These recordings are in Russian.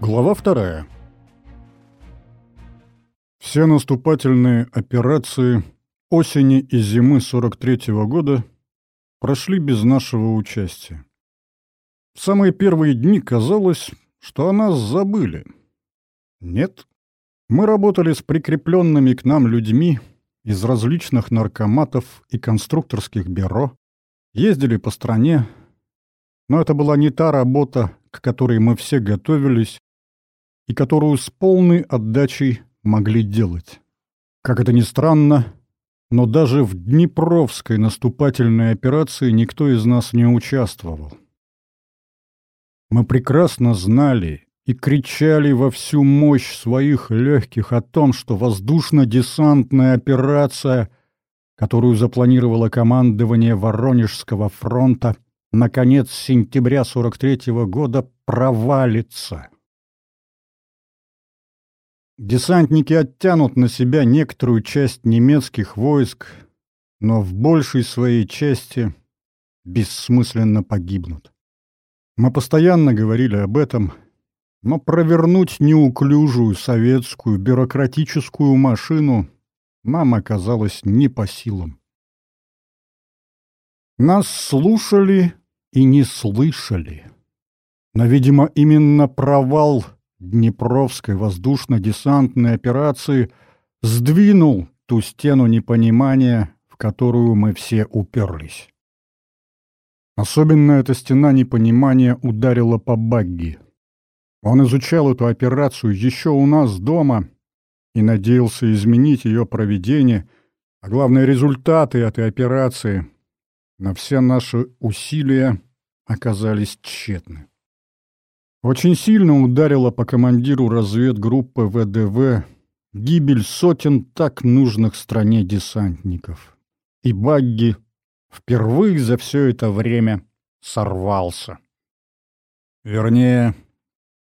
Глава вторая. Все наступательные операции осени и зимы 43-го года прошли без нашего участия. В самые первые дни казалось, что о нас забыли. Нет, мы работали с прикрепленными к нам людьми из различных наркоматов и конструкторских бюро, ездили по стране, но это была не та работа, к которой мы все готовились и которую с полной отдачей могли делать. Как это ни странно, но даже в Днепровской наступательной операции никто из нас не участвовал. Мы прекрасно знали и кричали во всю мощь своих легких о том, что воздушно-десантная операция, которую запланировало командование Воронежского фронта, на конец сентября 43-го года провалится. Десантники оттянут на себя некоторую часть немецких войск, но в большей своей части бессмысленно погибнут. Мы постоянно говорили об этом, но провернуть неуклюжую советскую бюрократическую машину нам оказалось не по силам. Нас слушали и не слышали. Но, видимо, именно провал Днепровской воздушно-десантной операции сдвинул ту стену непонимания, в которую мы все уперлись. Особенно эта стена непонимания ударила по Багги. Он изучал эту операцию еще у нас дома и надеялся изменить ее проведение, а главное результаты этой операции, но все наши усилия оказались тщетны. Очень сильно ударила по командиру разведгруппы ВДВ гибель сотен так нужных стране десантников. И Багги впервые за все это время сорвался. Вернее,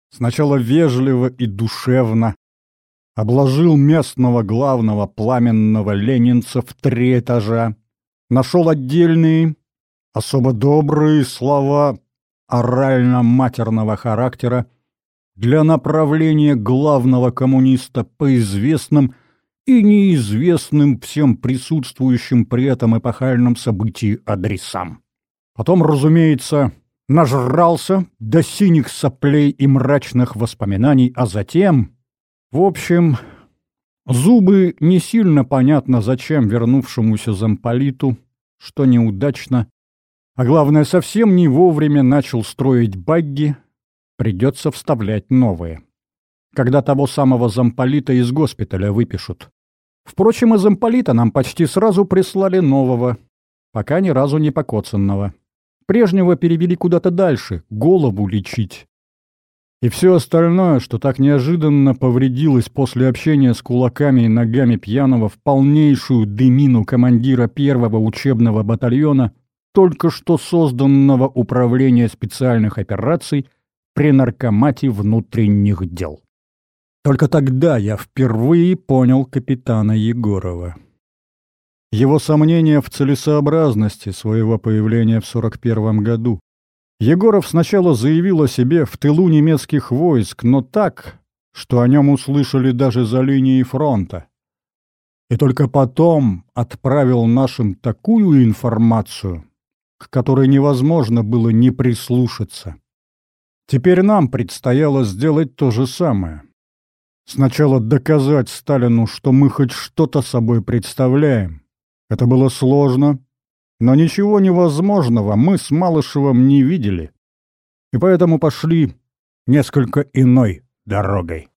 сначала вежливо и душевно обложил местного главного пламенного ленинца в три этажа, нашел отдельные, особо добрые слова орально-матерного характера для направления главного коммуниста по известным и неизвестным всем присутствующим при этом эпохальном событии адресам. Потом, разумеется, нажрался до синих соплей и мрачных воспоминаний, а затем... В общем, зубы не сильно понятно зачем вернувшемуся замполиту, что неудачно, а главное, совсем не вовремя начал строить багги, придется вставлять новые. Когда того самого замполита из госпиталя выпишут. Впрочем, из замполита нам почти сразу прислали нового, пока ни разу не покоцанного. Прежнего перевели куда-то дальше, голову лечить. И все остальное, что так неожиданно повредилось после общения с кулаками и ногами пьяного в полнейшую дымину командира первого учебного батальона, только что созданного Управления специальных операций при Наркомате внутренних дел. Только тогда я впервые понял капитана Егорова. Его сомнения в целесообразности своего появления в 41 году. Егоров сначала заявил о себе в тылу немецких войск, но так, что о нем услышали даже за линией фронта. И только потом отправил нашим такую информацию, к которой невозможно было не прислушаться. Теперь нам предстояло сделать то же самое. Сначала доказать Сталину, что мы хоть что-то собой представляем. Это было сложно, но ничего невозможного мы с Малышевым не видели. И поэтому пошли несколько иной дорогой.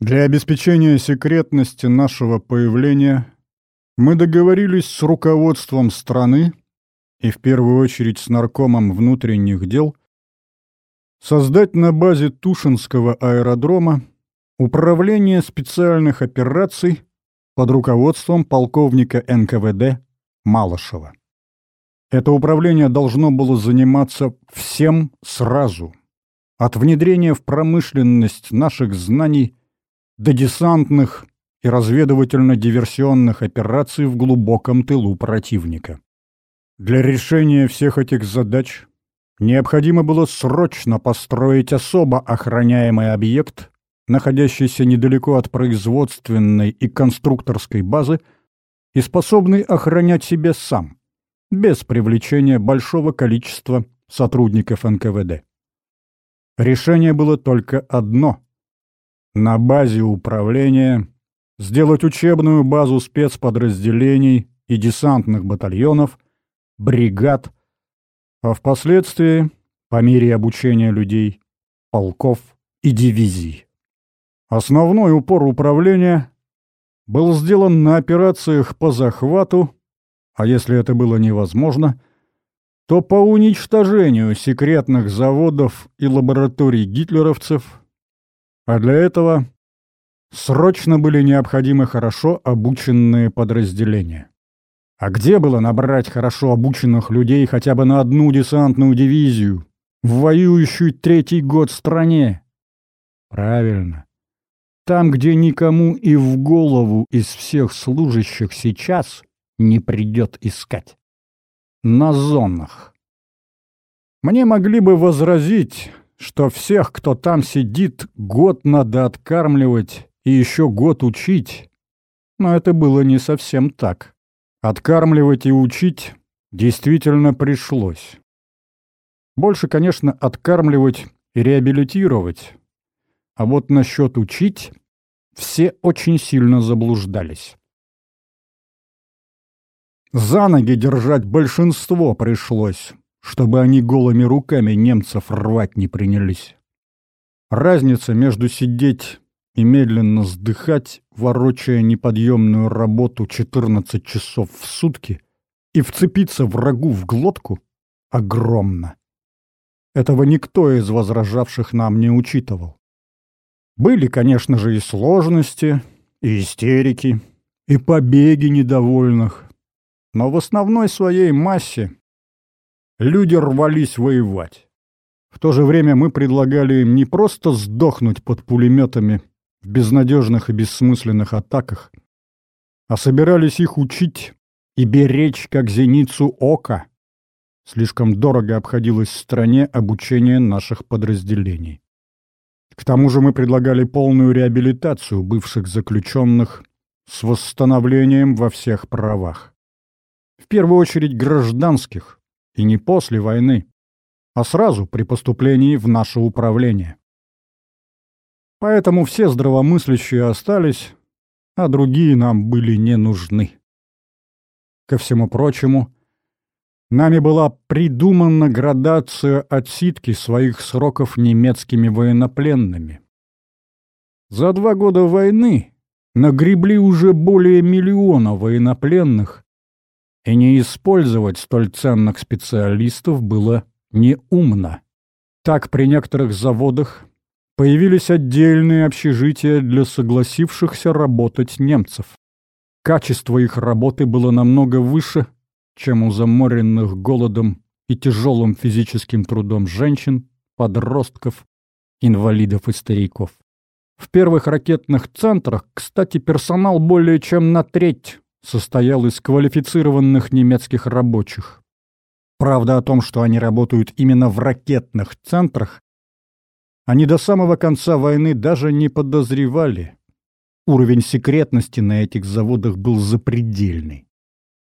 Для обеспечения секретности нашего появления мы договорились с руководством страны и в первую очередь с наркомом внутренних дел, создать на базе Тушинского аэродрома управление специальных операций под руководством полковника НКВД Малышева. Это управление должно было заниматься всем сразу, от внедрения в промышленность наших знаний до десантных и разведывательно-диверсионных операций в глубоком тылу противника. Для решения всех этих задач необходимо было срочно построить особо охраняемый объект, находящийся недалеко от производственной и конструкторской базы и способный охранять себя сам, без привлечения большого количества сотрудников НКВД. Решение было только одно — на базе управления сделать учебную базу спецподразделений и десантных батальонов, бригад, а впоследствии, по мере обучения людей, полков и дивизий. Основной упор управления был сделан на операциях по захвату, а если это было невозможно, то по уничтожению секретных заводов и лабораторий гитлеровцев, а для этого срочно были необходимы хорошо обученные подразделения. А где было набрать хорошо обученных людей хотя бы на одну десантную дивизию, в воюющую третий год стране? Правильно. Там, где никому и в голову из всех служащих сейчас не придет искать. На зонах. Мне могли бы возразить, что всех, кто там сидит, год надо откармливать и еще год учить. Но это было не совсем так. Откармливать и учить действительно пришлось. Больше, конечно, откармливать и реабилитировать. А вот насчет учить все очень сильно заблуждались. За ноги держать большинство пришлось, чтобы они голыми руками немцев рвать не принялись. Разница между сидеть и медленно вздыхать, ворочая неподъемную работу 14 часов в сутки, и вцепиться врагу в глотку огромна. Этого никто из возражавших нам не учитывал. Были, конечно же, и сложности, и истерики, и побеги недовольных, но в основной своей массе люди рвались воевать. В то же время мы предлагали им не просто сдохнуть под пулеметами безнадежных и бессмысленных атаках, а собирались их учить и беречь как зеницу ока. Слишком дорого обходилось в стране обучение наших подразделений. К тому же мы предлагали полную реабилитацию бывших заключенных с восстановлением во всех правах. В первую очередь гражданских, и не после войны, а сразу при поступлении в наше управление. Поэтому все здравомыслящие остались, а другие нам были не нужны. Ко всему прочему, нами была придумана градация отсидки своих сроков немецкими военнопленными. За два года войны нагребли уже более миллиона военнопленных, и не использовать столь ценных специалистов было неумно. Так при некоторых заводах Появились отдельные общежития для согласившихся работать немцев. Качество их работы было намного выше, чем у заморенных голодом и тяжелым физическим трудом женщин, подростков, инвалидов и стариков. В первых ракетных центрах, кстати, персонал более чем на треть состоял из квалифицированных немецких рабочих. Правда о том, что они работают именно в ракетных центрах, они до самого конца войны даже не подозревали. Уровень секретности на этих заводах был запредельный.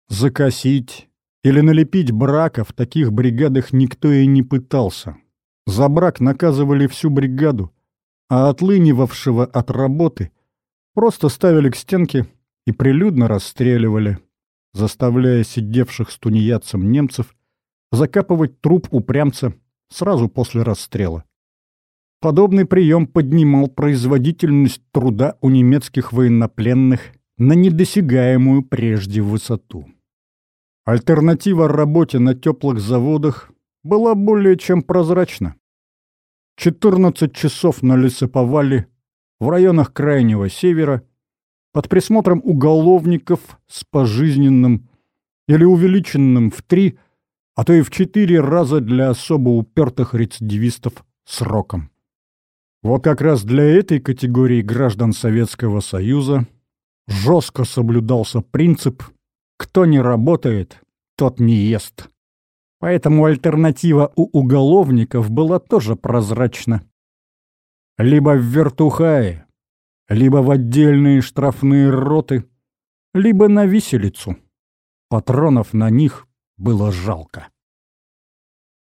Закосить или налепить брака в таких бригадах никто и не пытался. За брак наказывали всю бригаду, а отлынивавшего от работы просто ставили к стенке и прилюдно расстреливали, заставляя сидевших с тунеядцем немцев закапывать труп упрямца сразу после расстрела. Подобный прием поднимал производительность труда у немецких военнопленных на недосягаемую прежде высоту. Альтернатива работе на теплых заводах была более чем прозрачна. 14 часов на лесоповале в районах Крайнего Севера под присмотром уголовников с пожизненным или увеличенным в три, а то и в четыре раза для особо упертых рецидивистов сроком. Вот как раз для этой категории граждан Советского Союза жестко соблюдался принцип «кто не работает, тот не ест». Поэтому альтернатива у уголовников была тоже прозрачна. Либо в вертухае, либо в отдельные штрафные роты, либо на виселицу. Патронов на них было жалко.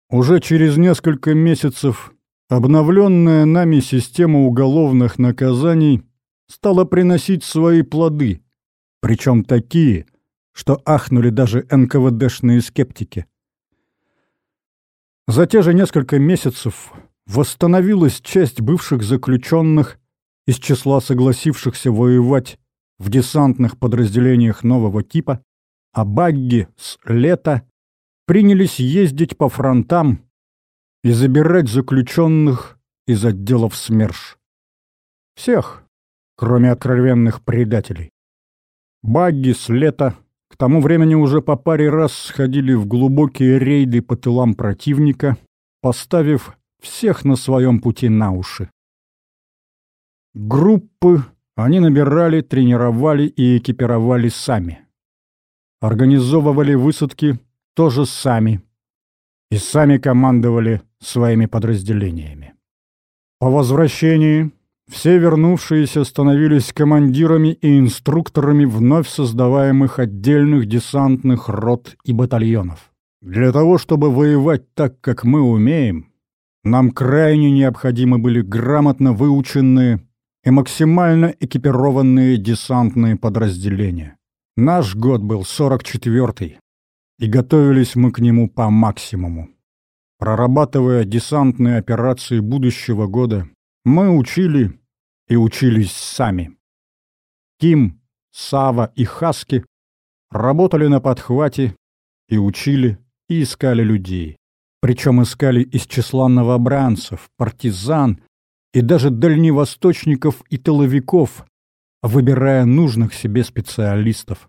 Уже через несколько месяцев обновленная нами система уголовных наказаний стала приносить свои плоды, причем такие, что ахнули даже НКВДшные скептики. За те же несколько месяцев восстановилась часть бывших заключенных из числа согласившихся воевать в десантных подразделениях нового типа, а багги с лета принялись ездить по фронтам и забирать заключенных из отделов СМЕРШ. Всех, кроме откровенных предателей. Багги с лета к тому времени уже по паре раз сходили в глубокие рейды по тылам противника, поставив всех на своем пути на уши. Группы они набирали, тренировали и экипировали сами. Организовывали высадки тоже сами. И сами командовали своими подразделениями. По возвращении все вернувшиеся становились командирами и инструкторами вновь создаваемых отдельных десантных рот и батальонов. Для того, чтобы воевать так, как мы умеем, нам крайне необходимы были грамотно выученные и максимально экипированные десантные подразделения. Наш год был 44-й, и готовились мы к нему по максимуму. Прорабатывая десантные операции будущего года, мы учили и учились сами. Ким, Сава и Хаски работали на подхвате и учили и искали людей. Причем искали из числа новобранцев, партизан и даже дальневосточников и тыловиков, выбирая нужных себе специалистов.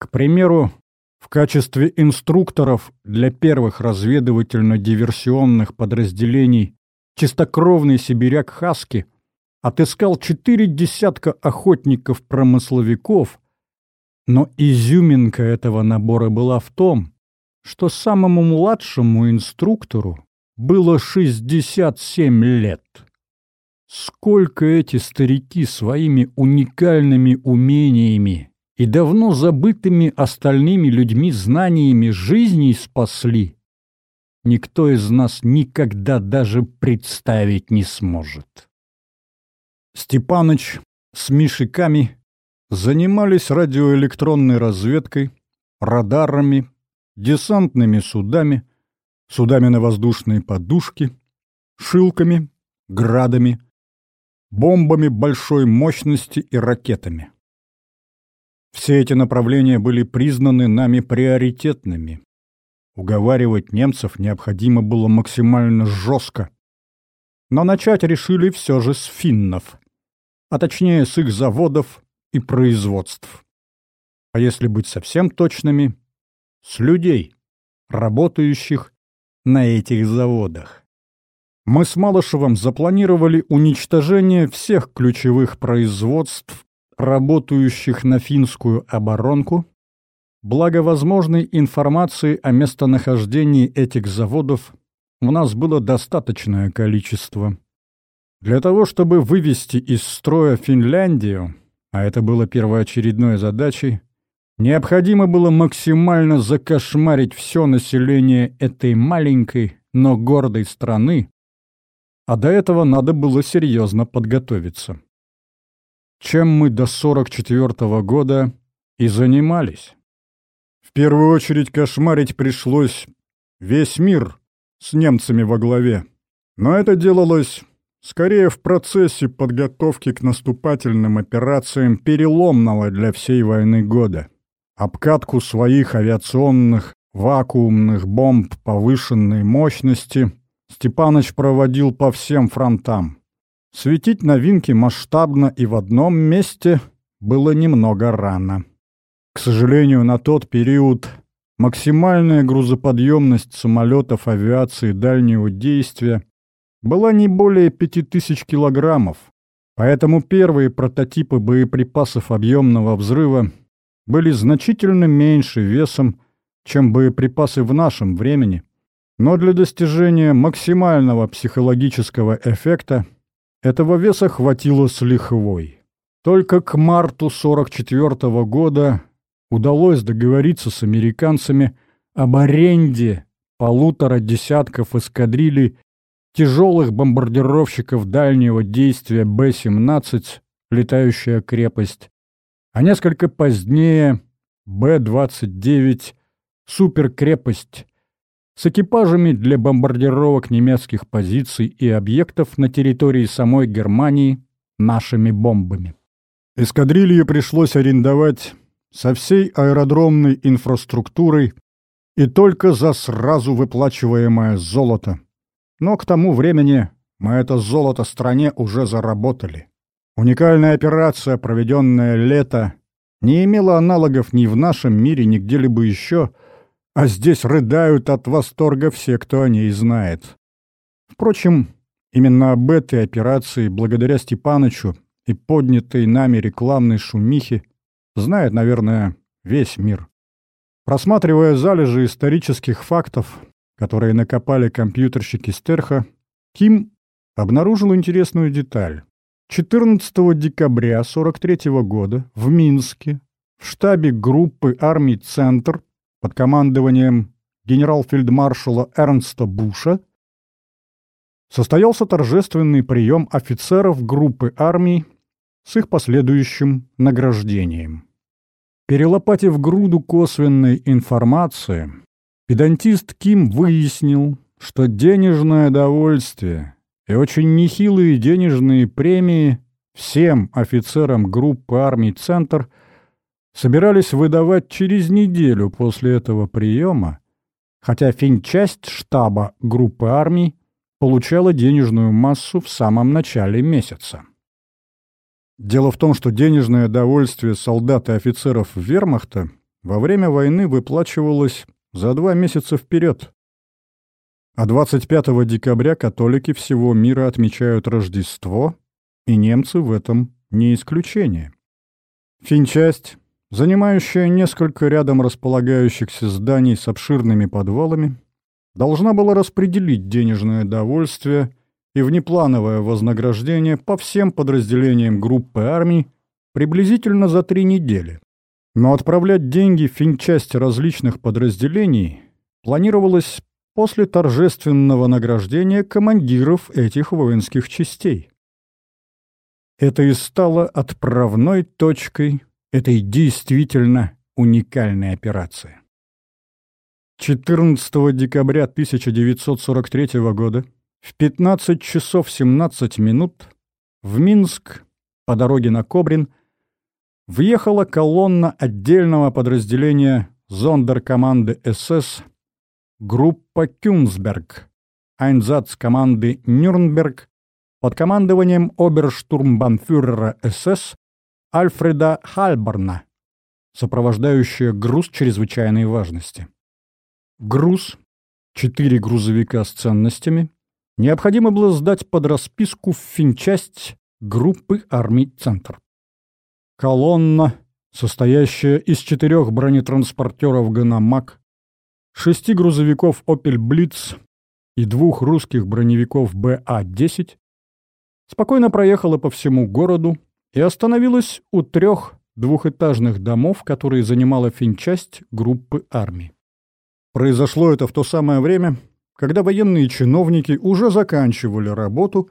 К примеру, в качестве инструкторов для первых разведывательно-диверсионных подразделений чистокровный сибиряк Хаски отыскал четыре десятка охотников-промысловиков, но изюминка этого набора была в том, что самому младшему инструктору было 67 лет. Сколько эти старики своими уникальными умениями и давно забытыми остальными людьми знаниями жизни спасли, никто из нас никогда даже представить не сможет. Степаныч с Мишиками занимались радиоэлектронной разведкой, радарами, десантными судами, судами на воздушные подушки, шилками, градами, бомбами большой мощности и ракетами. Все эти направления были признаны нами приоритетными. Уговаривать немцев необходимо было максимально жестко. Но начать решили все же с финнов, а точнее с их заводов и производств. А если быть совсем точными, с людей, работающих на этих заводах. Мы с Малышевым запланировали уничтожение всех ключевых производств работающих на финскую оборонку, благо возможной информации о местонахождении этих заводов у нас было достаточное количество. Для того, чтобы вывести из строя Финляндию, а это было первоочередной задачей, необходимо было максимально закошмарить все население этой маленькой, но гордой страны, а до этого надо было серьезно подготовиться чем мы до 44 -го года и занимались. В первую очередь кошмарить пришлось весь мир с немцами во главе. Но это делалось скорее в процессе подготовки к наступательным операциям переломного для всей войны года. Обкатку своих авиационных вакуумных бомб повышенной мощности Степаныч проводил по всем фронтам. Светить новинки масштабно и в одном месте было немного рано. К сожалению, на тот период максимальная грузоподъемность самолетов авиации дальнего действия была не более 5000 килограммов, поэтому первые прототипы боеприпасов объемного взрыва были значительно меньше весом, чем боеприпасы в нашем времени, но для достижения максимального психологического эффекта этого веса хватило с лихвой. Только к марту 44 -го года удалось договориться с американцами об аренде полутора десятков эскадрилей тяжелых бомбардировщиков дальнего действия Б-17 «Летающая крепость», а несколько позднее Б-29 «Суперкрепость» с экипажами для бомбардировок немецких позиций и объектов на территории самой Германии нашими бомбами. Эскадрилью пришлось арендовать со всей аэродромной инфраструктурой и только за сразу выплачиваемое золото. Но к тому времени мы это золото стране уже заработали. Уникальная операция, проведенная лето, не имела аналогов ни в нашем мире, ни где-либо еще, а здесь рыдают от восторга все, кто о ней знает. Впрочем, именно об этой операции, благодаря Степанычу и поднятой нами рекламной шумихе, знает, наверное, весь мир. Просматривая залежи исторических фактов, которые накопали компьютерщики Стерха, Ким обнаружил интересную деталь. 14 декабря 43 года в Минске в штабе группы армий «Центр» под командованием генерал-фельдмаршала Эрнста Буша состоялся торжественный прием офицеров группы армий с их последующим награждением. Перелопатив груду косвенной информации, педантист Ким выяснил, что денежное довольствие и очень нехилые денежные премии всем офицерам группы армий «Центр» собирались выдавать через неделю после этого приема, хотя финчасть штаба группы армий получала денежную массу в самом начале месяца. Дело в том, что денежное довольствие солдат и офицеров вермахта во время войны выплачивалось за два месяца вперед. А 25 декабря католики всего мира отмечают Рождество, и немцы в этом не исключение. Финчасть, занимающая несколько рядом располагающихся зданий с обширными подвалами, должна была распределить денежное довольствие – и внеплановое вознаграждение по всем подразделениям группы армий приблизительно за три недели. Но отправлять деньги в финчасти различных подразделений планировалось после торжественного награждения командиров этих воинских частей. Это и стало отправной точкой этой действительно уникальной операции. 14 декабря 1943 года в 15 часов 17 минут в Минск по дороге на Кобрин въехала колонна отдельного подразделения зондеркоманды СС группа Кюнсберг, Айнзацкоманда Нюрнберг под командованием оберштурмбанфюрера СС Альфреда Хальборна, сопровождающая груз чрезвычайной важности. Груз, четыре грузовика с ценностями, необходимо было сдать под расписку в финчасть группы армий «Центр». Колонна, состоящая из четырех бронетранспортеров «Ганомаг», шести грузовиков «Опель Блиц» и двух русских броневиков БА-10, спокойно проехала по всему городу и остановилась у трех двухэтажных домов, которые занимала финчасть группы армий. Произошло это в то самое время, когда военные чиновники уже заканчивали работу,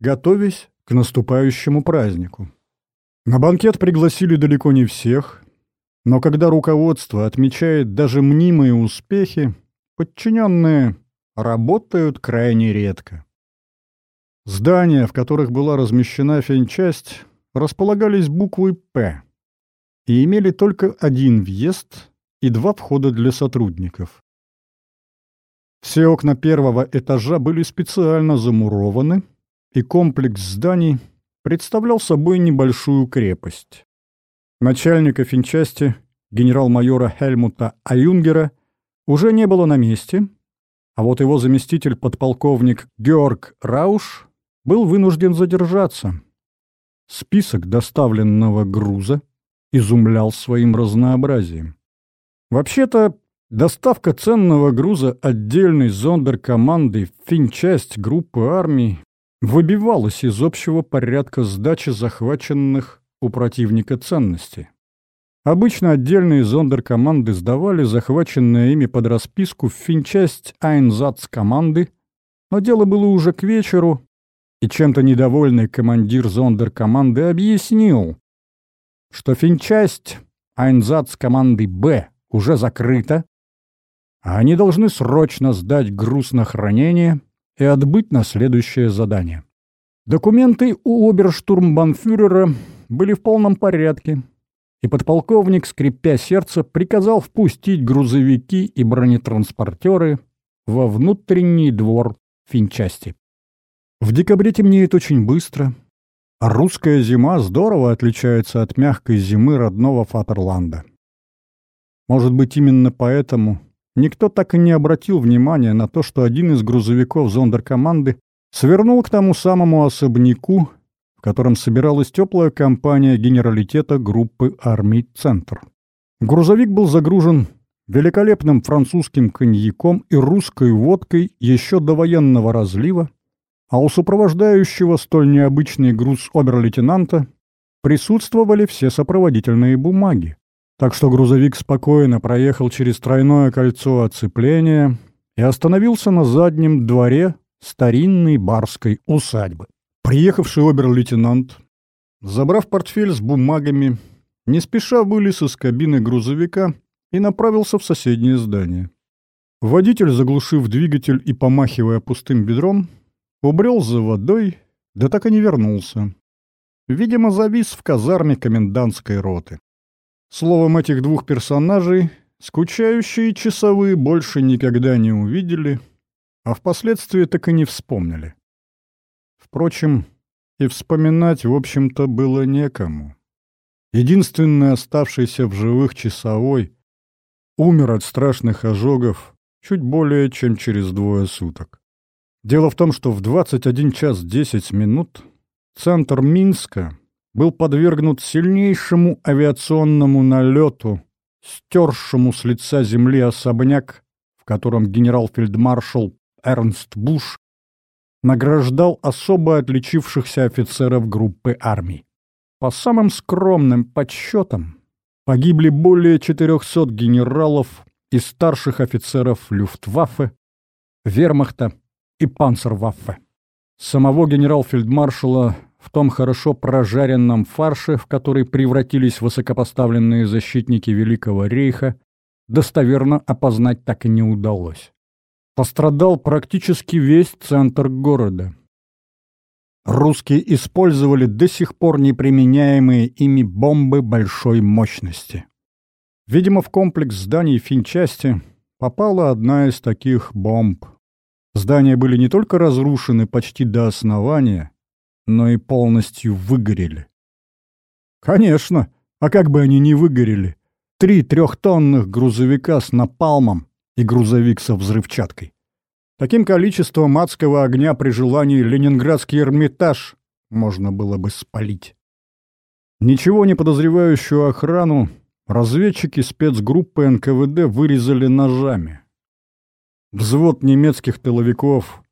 готовясь к наступающему празднику. На банкет пригласили далеко не всех, но когда руководство отмечает даже мнимые успехи, подчиненные работают крайне редко. Здания, в которых была размещена финчасть, располагались буквой «П» и имели только один въезд и два входа для сотрудников. Все окна первого этажа были специально замурованы, и комплекс зданий представлял собой небольшую крепость. Начальника финчасти, генерал-майора Хельмута Аюнгера, уже не было на месте, а вот его заместитель подполковник Георг Рауш был вынужден задержаться. Список доставленного груза изумлял своим разнообразием. Вообще-то Доставка ценного груза отдельной зондеркомандой в финчасть группы армий выбивалась из общего порядка сдачи захваченных у противника ценностей. Обычно отдельные зондеркоманды сдавали захваченные ими под расписку в финчасть Айнзац команды, но дело было уже к вечеру, и чем-то недовольный командир зондеркоманды объяснил, что финчасть Айнзац команды «Б» уже закрыта, а они должны срочно сдать груз на хранение и отбыть на следующее задание. Документы у оберштурмбанфюрера были в полном порядке, и подполковник, скрипя сердце, приказал впустить грузовики и бронетранспортеры во внутренний двор финчасти. В декабре темнеет очень быстро, русская зима здорово отличается от мягкой зимы родного Фатерланда. Может быть, именно поэтому Никто так и не обратил внимания на то, что один из грузовиков зондеркоманды свернул к тому самому особняку, в котором собиралась теплая компания генералитета группы армий «Центр». Грузовик был загружен великолепным французским коньяком и русской водкой еще до военного разлива, а у сопровождающего столь необычный груз обер-лейтенанта присутствовали все сопроводительные бумаги. Так что грузовик спокойно проехал через тройное кольцо оцепления и остановился на заднем дворе старинной барской усадьбы. Приехавший обер-лейтенант, забрав портфель с бумагами, не спеша вылез из кабины грузовика и направился в соседнее здание. Водитель, заглушив двигатель и помахивая пустым ведром, убрел за водой, да так и не вернулся. Видимо, завис в казарме комендантской роты. Словом, этих двух персонажей скучающие часовые больше никогда не увидели, а впоследствии так и не вспомнили. Впрочем, и вспоминать, в общем-то, было некому. Единственный оставшийся в живых часовой умер от страшных ожогов чуть более чем через двое суток. Дело в том, что в 21 час 10 минут центр Минска был подвергнут сильнейшему авиационному налету, стершему с лица земли особняк, в котором генерал-фельдмаршал Эрнст Буш награждал особо отличившихся офицеров группы армий. По самым скромным подсчетам, погибли более 400 генералов и старших офицеров Люфтваффе, Вермахта и Панцерваффе. Самого генерал-фельдмаршала в том хорошо прожаренном фарше, в который превратились высокопоставленные защитники Великого Рейха, достоверно опознать так и не удалось. Пострадал практически весь центр города. Русские использовали до сих пор неприменяемые ими бомбы большой мощности. Видимо, в комплекс зданий финчасти попала одна из таких бомб. Здания были не только разрушены почти до основания, но и полностью выгорели. Конечно, а как бы они не выгорели? Три трехтонных грузовика с напалмом и грузовик со взрывчаткой. Таким количеством адского огня при желании Ленинградский Эрмитаж можно было бы спалить. Ничего не подозревающую охрану разведчики спецгруппы НКВД вырезали ножами. Взвод немецких тыловиков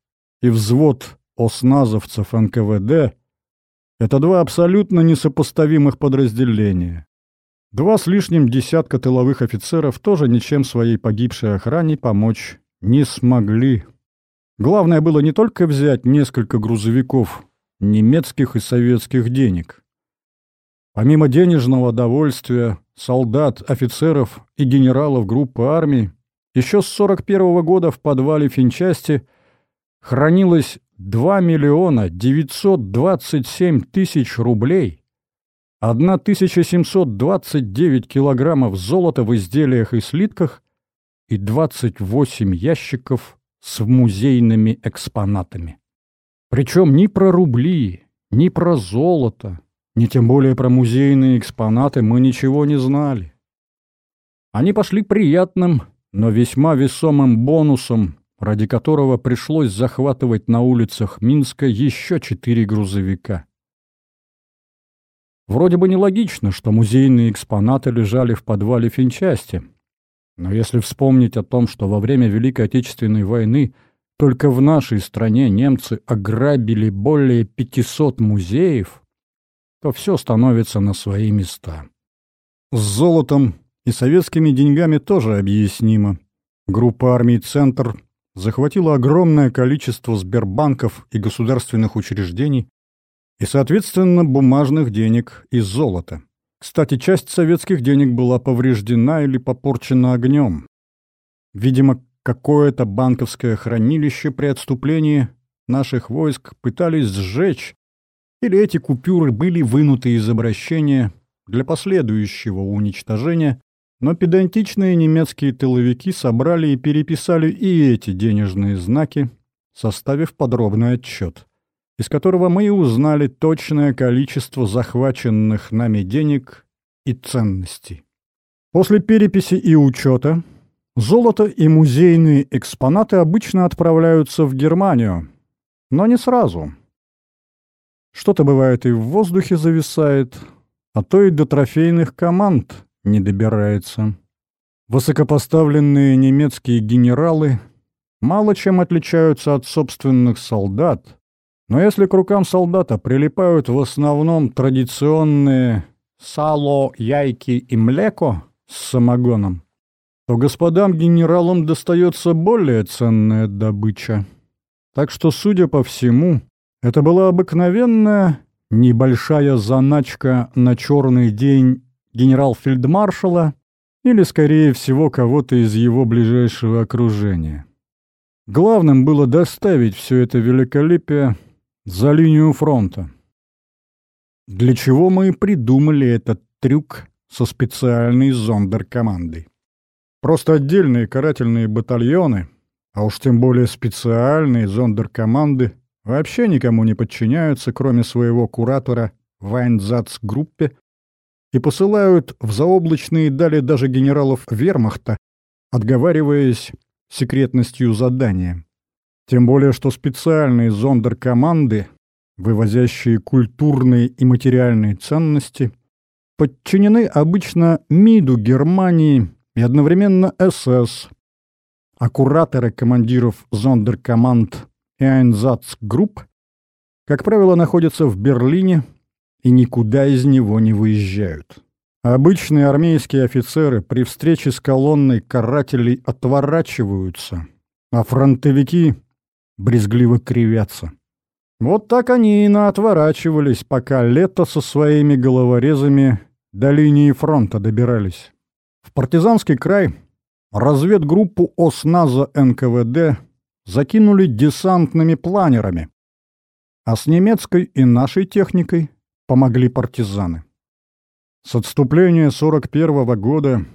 и взвод осназовцев НКВД — это два абсолютно несопоставимых подразделения. Два с лишним десятка тыловых офицеров тоже ничем своей погибшей охране помочь не смогли. Главное было не только взять несколько грузовиков немецких и советских денег. Помимо денежного довольствия солдат, офицеров и генералов группы армий, еще с 41 -го года в подвале финчасти хранилось 2 миллиона 927 тысяч рублей, 1729 килограммов золота в изделиях и слитках и 28 ящиков с музейными экспонатами. Причем ни про рубли, ни про золото, ни тем более про музейные экспонаты мы ничего не знали. Они пошли приятным, но весьма весомым бонусом ради которого пришлось захватывать на улицах Минска еще четыре грузовика. Вроде бы нелогично, что музейные экспонаты лежали в подвале финчасти, Но если вспомнить о том, что во время Великой Отечественной войны только в нашей стране немцы ограбили более 500 музеев, то все становится на свои места. С золотом и советскими деньгами тоже объяснимо. Группа армий «Центр» захватила огромное количество сбербанков и государственных учреждений и, соответственно, бумажных денег и золота. Кстати, часть советских денег была повреждена или попорчена огнем. Видимо, какое-то банковское хранилище при отступлении наших войск пытались сжечь, или эти купюры были вынуты из обращения для последующего уничтожения, но педантичные немецкие тыловики собрали и переписали и эти денежные знаки, составив подробный отчет из которого мы и узнали точное количество захваченных нами денег и ценностей. После переписи и учета золото и музейные экспонаты обычно отправляются в Германию, но не сразу. Что-то бывает и в воздухе зависает, а то и до трофейных команд не добирается. Высокопоставленные немецкие генералы мало чем отличаются от собственных солдат, но если к рукам солдата прилипают в основном традиционные сало, яйки и млеко с самогоном, то господам генералам достается более ценная добыча. Так что, судя по всему, это была обыкновенная небольшая заначка на черный день генерал-фельдмаршала или, скорее всего, кого-то из его ближайшего окружения. Главным было доставить все это великолепие за линию фронта. Для чего мы и придумали этот трюк со специальной зондеркомандой. Просто отдельные карательные батальоны, а уж тем более специальные зондеркоманды, вообще никому не подчиняются, кроме своего куратора в Айнзац-группе, и посылают в заоблачные дали даже генералов вермахта, отговариваясь секретностью задания. Тем более, что специальные зондеркоманды, вывозящие культурные и материальные ценности, подчинены обычно МИДу Германии и одновременно СС, а кураторы командиров зондеркоманд и Айнзацгрупп, как правило, находятся в Берлине и никуда из него не выезжают. Обычные армейские офицеры при встрече с колонной карателей отворачиваются, а фронтовики брезгливо кривятся. Вот так они и наотворачивались, пока лето со своими головорезами до линии фронта добирались. В партизанский край разведгруппу ОСНАЗа НКВД закинули десантными планерами, а с немецкой и нашей техникой помогли партизаны. С отступления 41 -го года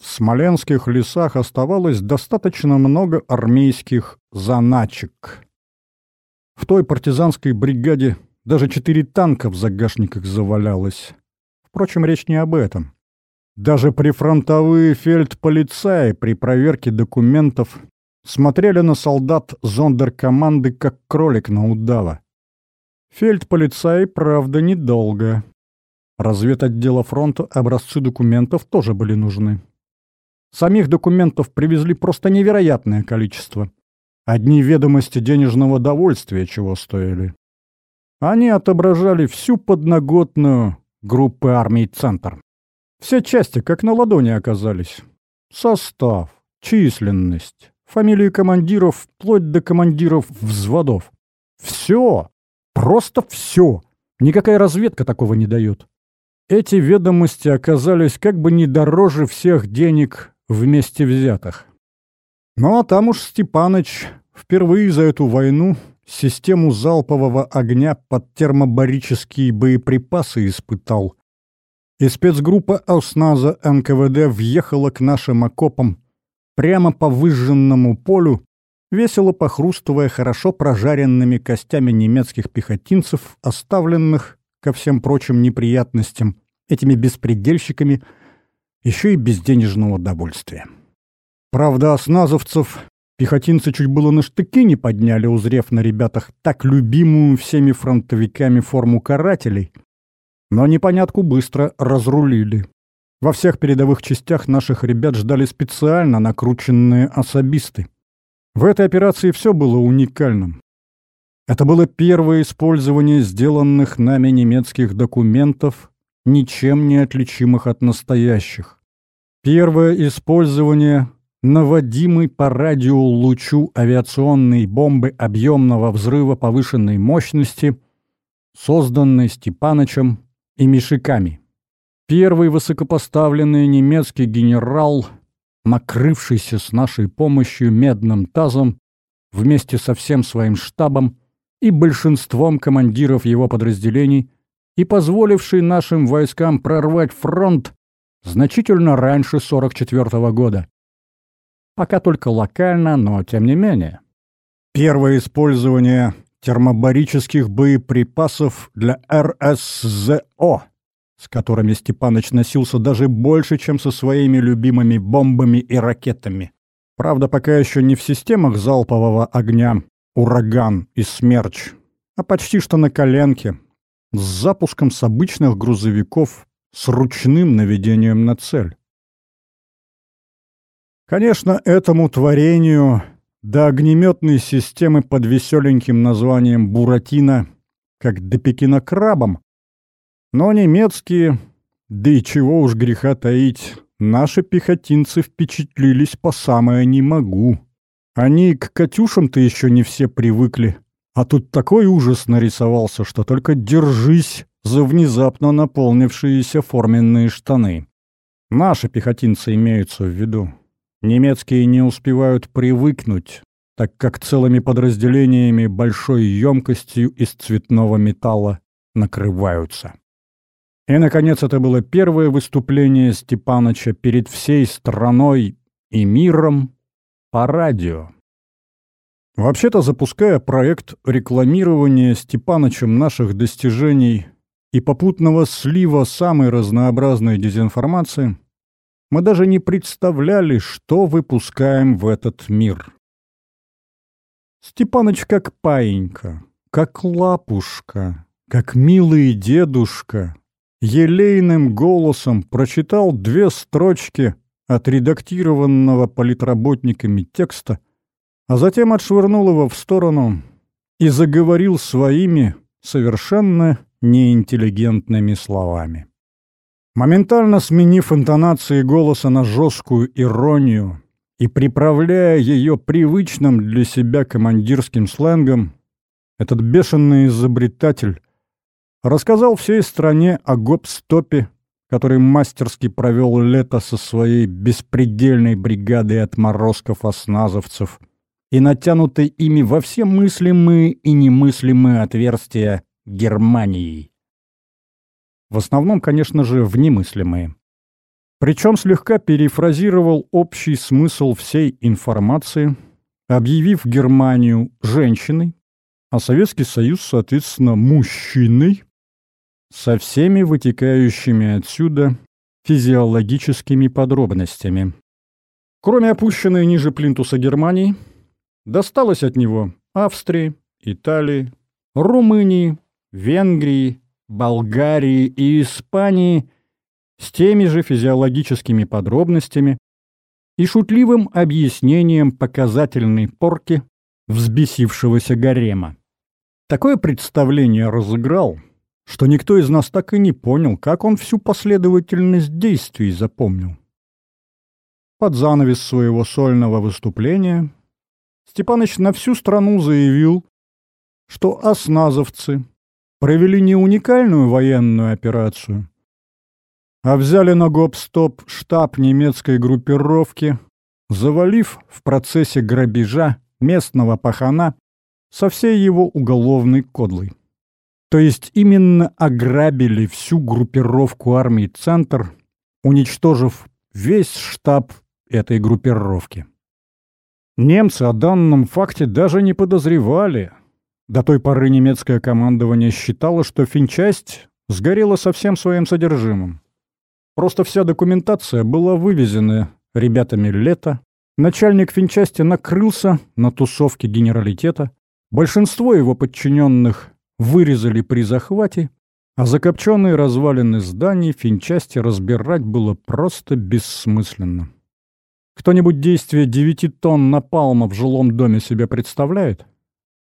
в смоленских лесах оставалось достаточно много армейских заначек. В той партизанской бригаде даже четыре танка в загашниках завалялось. Впрочем, речь не об этом. Даже прифронтовые фельдполицаи при проверке документов смотрели на солдат зондеркоманды как кролик на удава. Фельдполицаи, правда, недолго. Разведотдела фронта образцы документов тоже были нужны. Самих документов привезли просто невероятное количество. Одни ведомости денежного довольствия чего стоили. Они отображали всю подноготную группы армий «Центр». Все части как на ладони оказались. Состав, численность, фамилии командиров вплоть до командиров взводов. Все! Просто все! Никакая разведка такого не дает. Эти ведомости оказались как бы не дороже всех денег вместе взятых. Ну а там уж Степаныч впервые за эту войну систему залпового огня под термобарические боеприпасы испытал. И спецгруппа ОСНАЗа НКВД въехала к нашим окопам прямо по выжженному полю, весело похрустывая хорошо прожаренными костями немецких пехотинцев, оставленных, ко всем прочим неприятностям, этими беспредельщиками – еще и без денежного удовольствия. Правда, осназовцев пехотинцы чуть было на штыки не подняли, узрев на ребятах так любимую всеми фронтовиками форму карателей, но непонятку быстро разрулили. Во всех передовых частях наших ребят ждали специально накрученные особисты. В этой операции все было уникальным. Это было первое использование сделанных нами немецких документов, ничем не отличимых от настоящих. Первое использование наводимой по радиолучу авиационной бомбы объемного взрыва повышенной мощности, созданной Степанычем и Мишиками. Первый высокопоставленный немецкий генерал, накрывшийся с нашей помощью медным тазом, вместе со всем своим штабом и большинством командиров его подразделений, и позволивший нашим войскам прорвать фронт значительно раньше 44 -го года. Пока только локально, но тем не менее. Первое использование термобарических боеприпасов для РСЗО, с которыми Степаныч носился даже больше, чем со своими любимыми бомбами и ракетами. Правда, пока еще не в системах залпового огня «Ураган» и «Смерч», а почти что на коленке, с запуском с обычных грузовиков с ручным наведением на цель. Конечно, этому творению до огнеметной системы под веселеньким названием «Буратино», как до Пекина крабом, но немецкие, да и чего уж греха таить, наши пехотинцы впечатлились по самое «не могу». Они к «Катюшам»-то еще не все привыкли, а тут такой ужас нарисовался, что только держись за внезапно наполнившиеся форменные штаны. Наши пехотинцы имеются в виду. Немецкие не успевают привыкнуть, так как целыми подразделениями большой емкостью из цветного металла накрываются. И, наконец, это было первое выступление Степаныча перед всей страной и миром по радио. Вообще-то, запуская проект рекламирования Степанычем наших достижений и попутного слива самой разнообразной дезинформации, мы даже не представляли, что выпускаем в этот мир. Степаныч как паинька, как лапушка, как милый дедушка, елейным голосом прочитал две строчки отредактированного политработниками текста, а затем отшвырнул его в сторону и заговорил своими, совершенно неинтеллигентными словами. Моментально сменив интонации голоса на жесткую иронию и приправляя ее привычным для себя командирским сленгом, этот бешеный изобретатель рассказал всей стране о гоп-стопе, который мастерски провел лето со своей беспредельной бригадой отморозков-осназовцев и натянутой ими во все мыслимые и немыслимые отверстия Германии. В основном, конечно же, в немыслимые. Причем слегка перефразировал общий смысл всей информации, объявив Германию женщиной, а Советский Союз, соответственно, мужчиной, со всеми вытекающими отсюда физиологическими подробностями. Кроме опущенной ниже плинтуса Германии, досталось от него Австрии, Италии, Румынии, Венгрии, Болгарии и Испании с теми же физиологическими подробностями и шутливым объяснением показательной порки взбесившегося гарема. Такое представление разыграл, что никто из нас так и не понял, как он всю последовательность действий запомнил. Под занавес своего сольного выступления Степаныч на всю страну заявил, что осназовцы провели не уникальную военную операцию, а взяли на гоп-стоп штаб немецкой группировки, завалив в процессе грабежа местного пахана со всей его уголовной кодлой. То есть именно ограбили всю группировку армии «Центр», уничтожив весь штаб этой группировки. Немцы о данном факте даже не подозревали, до той поры немецкое командование считало, что финчасть сгорела со всем своим содержимым. Просто вся документация была вывезена ребятами лето, начальник финчасти накрылся на тусовке генералитета, большинство его подчиненных вырезали при захвате, а закопченные развалины зданий финчасти разбирать было просто бессмысленно. Кто-нибудь действие девяти тонн напалма в жилом доме себе представляет?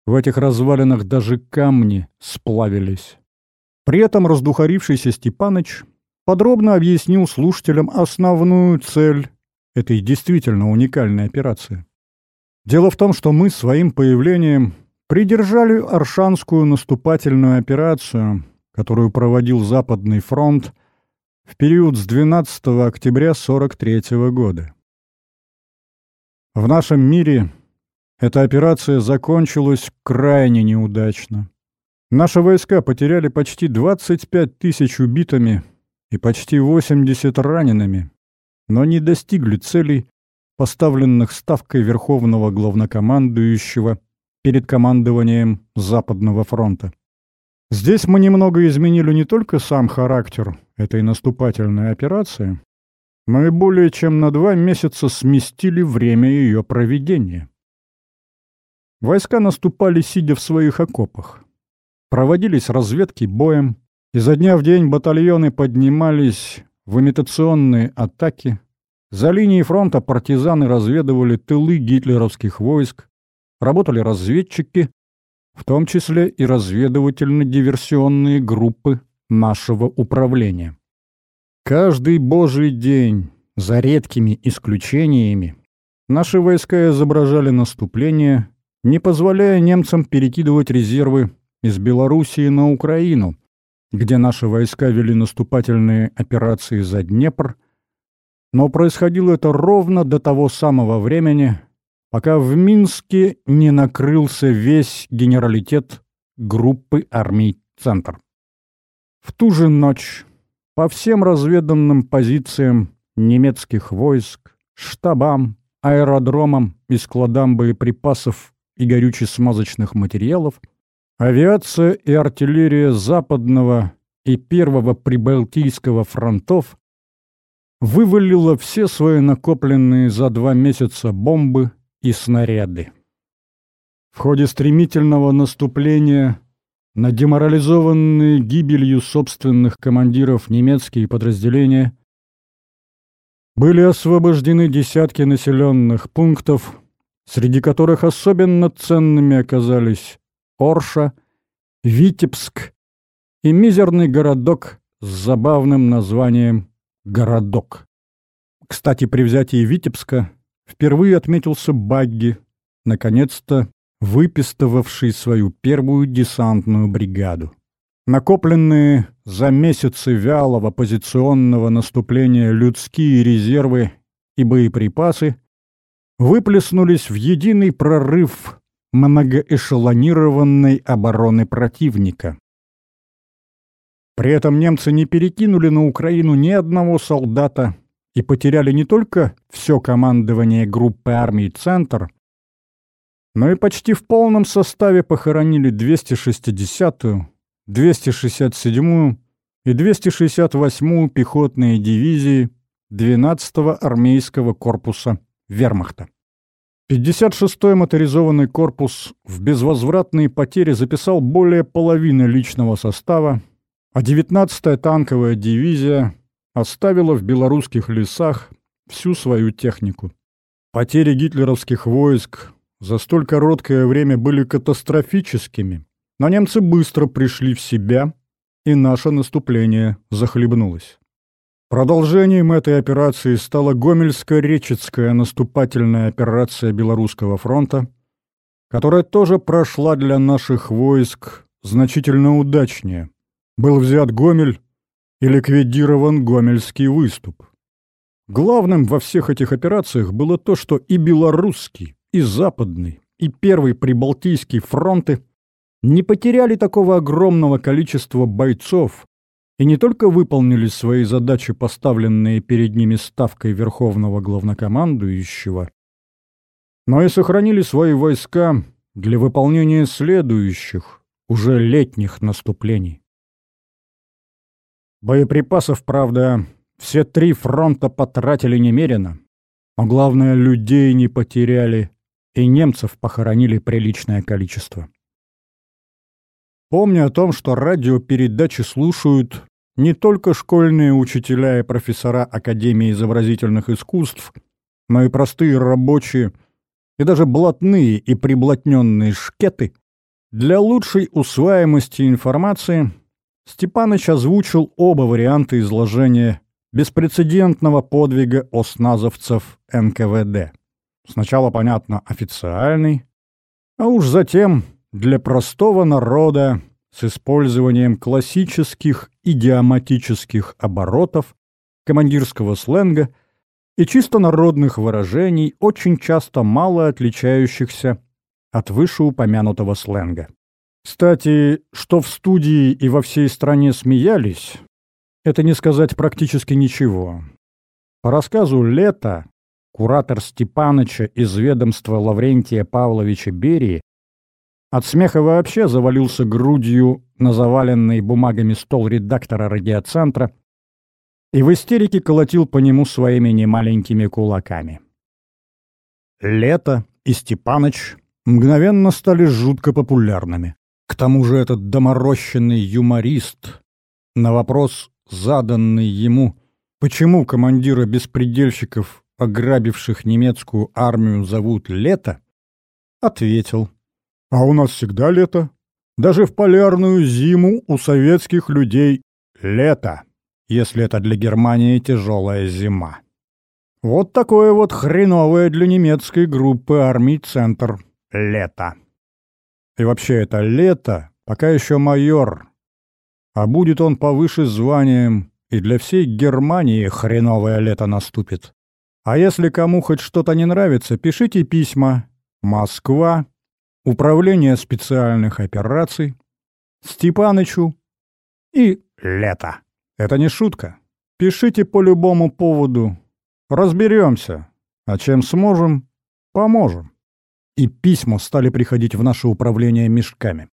В этих развалинах даже камни сплавились. При этом раздухарившийся Степаныч подробно объяснил слушателям основную цель этой действительно уникальной операции. Дело в том, что мы своим появлением придержали Аршанскую наступательную операцию, которую проводил Западный фронт в период с 12 октября 43 года. В нашем мире эта операция закончилась крайне неудачно. Наши войска потеряли почти 25 тысяч убитыми и почти 80 ранеными, но не достигли целей, поставленных Ставкой Верховного Главнокомандующего перед командованием Западного фронта. Здесь мы немного изменили не только сам характер этой наступательной операции, и более чем на два месяца сместили время ее проведения. Войска наступали, сидя в своих окопах. Проводились разведки боем, Изо дня в день батальоны поднимались в имитационные атаки. За линией фронта партизаны разведывали тылы гитлеровских войск, работали разведчики, в том числе и разведывательно-диверсионные группы нашего управления. Каждый божий день, за редкими исключениями, наши войска изображали наступление, не позволяя немцам перекидывать резервы из Белоруссии на Украину, где наши войска вели наступательные операции за Днепр, но происходило это ровно до того самого времени, пока в Минске не накрылся весь генералитет группы армий «Центр». В ту же ночь по всем разведанным позициям немецких войск, штабам, аэродромам и складам боеприпасов и горюче-смазочных материалов Авиация и артиллерия Западного и Первого Прибалтийского фронтов вывалила все свои накопленные за два месяца бомбы и снаряды. В ходе стремительного наступления на деморализованные гибелью собственных командиров немецкие подразделения были освобождены десятки населенных пунктов, среди которых особенно ценными оказались Орша, Витебск и мизерный городок с забавным названием «Городок». Кстати, при взятии Витебска впервые отметился Багги, наконец-то выпистывавший свою первую десантную бригаду. Накопленные за месяцы вялого позиционного наступления людские резервы и боеприпасы выплеснулись в единый прорыв многоэшелонированной обороны противника. При этом немцы не перекинули на Украину ни одного солдата и потеряли не только все командование группы армий «Центр», но и почти в полном составе похоронили 260-ю, 267-ю и 268-ю пехотные дивизии 12-го армейского корпуса вермахта. 56-й моторизованный корпус в безвозвратные потери записал более половины личного состава, а 19-я танковая дивизия оставила в белорусских лесах всю свою технику. Потери гитлеровских войск за столь короткое время были катастрофическими, но немцы быстро пришли в себя, и наше наступление захлебнулось. Продолжением этой операции стала Гомельско-Речицкая наступательная операция Белорусского фронта, которая тоже прошла для наших войск значительно удачнее. Был взят Гомель и ликвидирован Гомельский выступ. Главным во всех этих операциях было то, что и Белорусский, и Западный, и Первый Прибалтийский фронты не потеряли такого огромного количества бойцов, и не только выполнили свои задачи, поставленные перед ними ставкой Верховного Главнокомандующего, но и сохранили свои войска для выполнения следующих, уже летних наступлений. Боеприпасов, правда, все три фронта потратили немерено, но главное, людей не потеряли, и немцев похоронили приличное количество. Помня о том, что радиопередачи слушают не только школьные учителя и профессора Академии изобразительных искусств, но и простые рабочие, и даже блатные и приблотненные шкеты, для лучшей усваиваемости информации Степаныч озвучил оба варианта изложения беспрецедентного подвига осназовцев НКВД. Сначала, понятно, официальный, а уж затем для простого народа с использованием классических идиоматических оборотов, командирского сленга и чисто народных выражений, очень часто мало отличающихся от вышеупомянутого сленга. Кстати, что в студии и во всей стране смеялись, это не сказать практически ничего. По рассказу Лета, куратор Степаныча из ведомства Лаврентия Павловича Берии, от смеха вообще завалился грудью на заваленный бумагами стол редактора радиоцентра и в истерике колотил по нему своими немаленькими кулаками. Лето и Степаныч мгновенно стали жутко популярными. К тому же этот доморощенный юморист на вопрос, заданный ему, почему командира беспредельщиков, ограбивших немецкую армию, зовут Лето, ответил. «А у нас всегда лето. Даже в полярную зиму у советских людей лето, если это для Германии тяжелая зима». Вот такое вот хреновое для немецкой группы армий центр лето. И вообще это лето, пока еще майор. А будет он повыше званием, и для всей Германии хреновое лето наступит. А если кому хоть что-то не нравится, пишите письма. Москва, Управление специальных операций, Степанычу и лето. Это не шутка. Пишите по любому поводу. Разберемся. А чем сможем, поможем и письма стали приходить в наше управление мешками.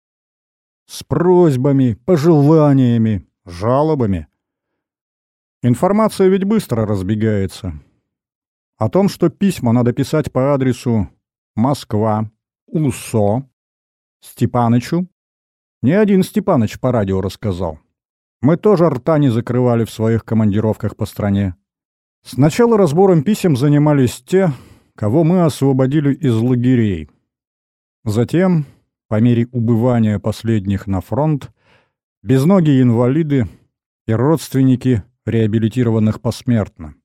С просьбами, пожеланиями, жалобами. Информация ведь быстро разбегается. О том, что письма надо писать по адресу Москва, УСО, Степанычу, ни один Степаныч по радио рассказал. Мы тоже рта не закрывали в своих командировках по стране. Сначала разбором писем занимались те, кого мы освободили из лагерей. Затем, по мере убывания последних на фронт, безногие инвалиды и родственники реабилитированных посмертно.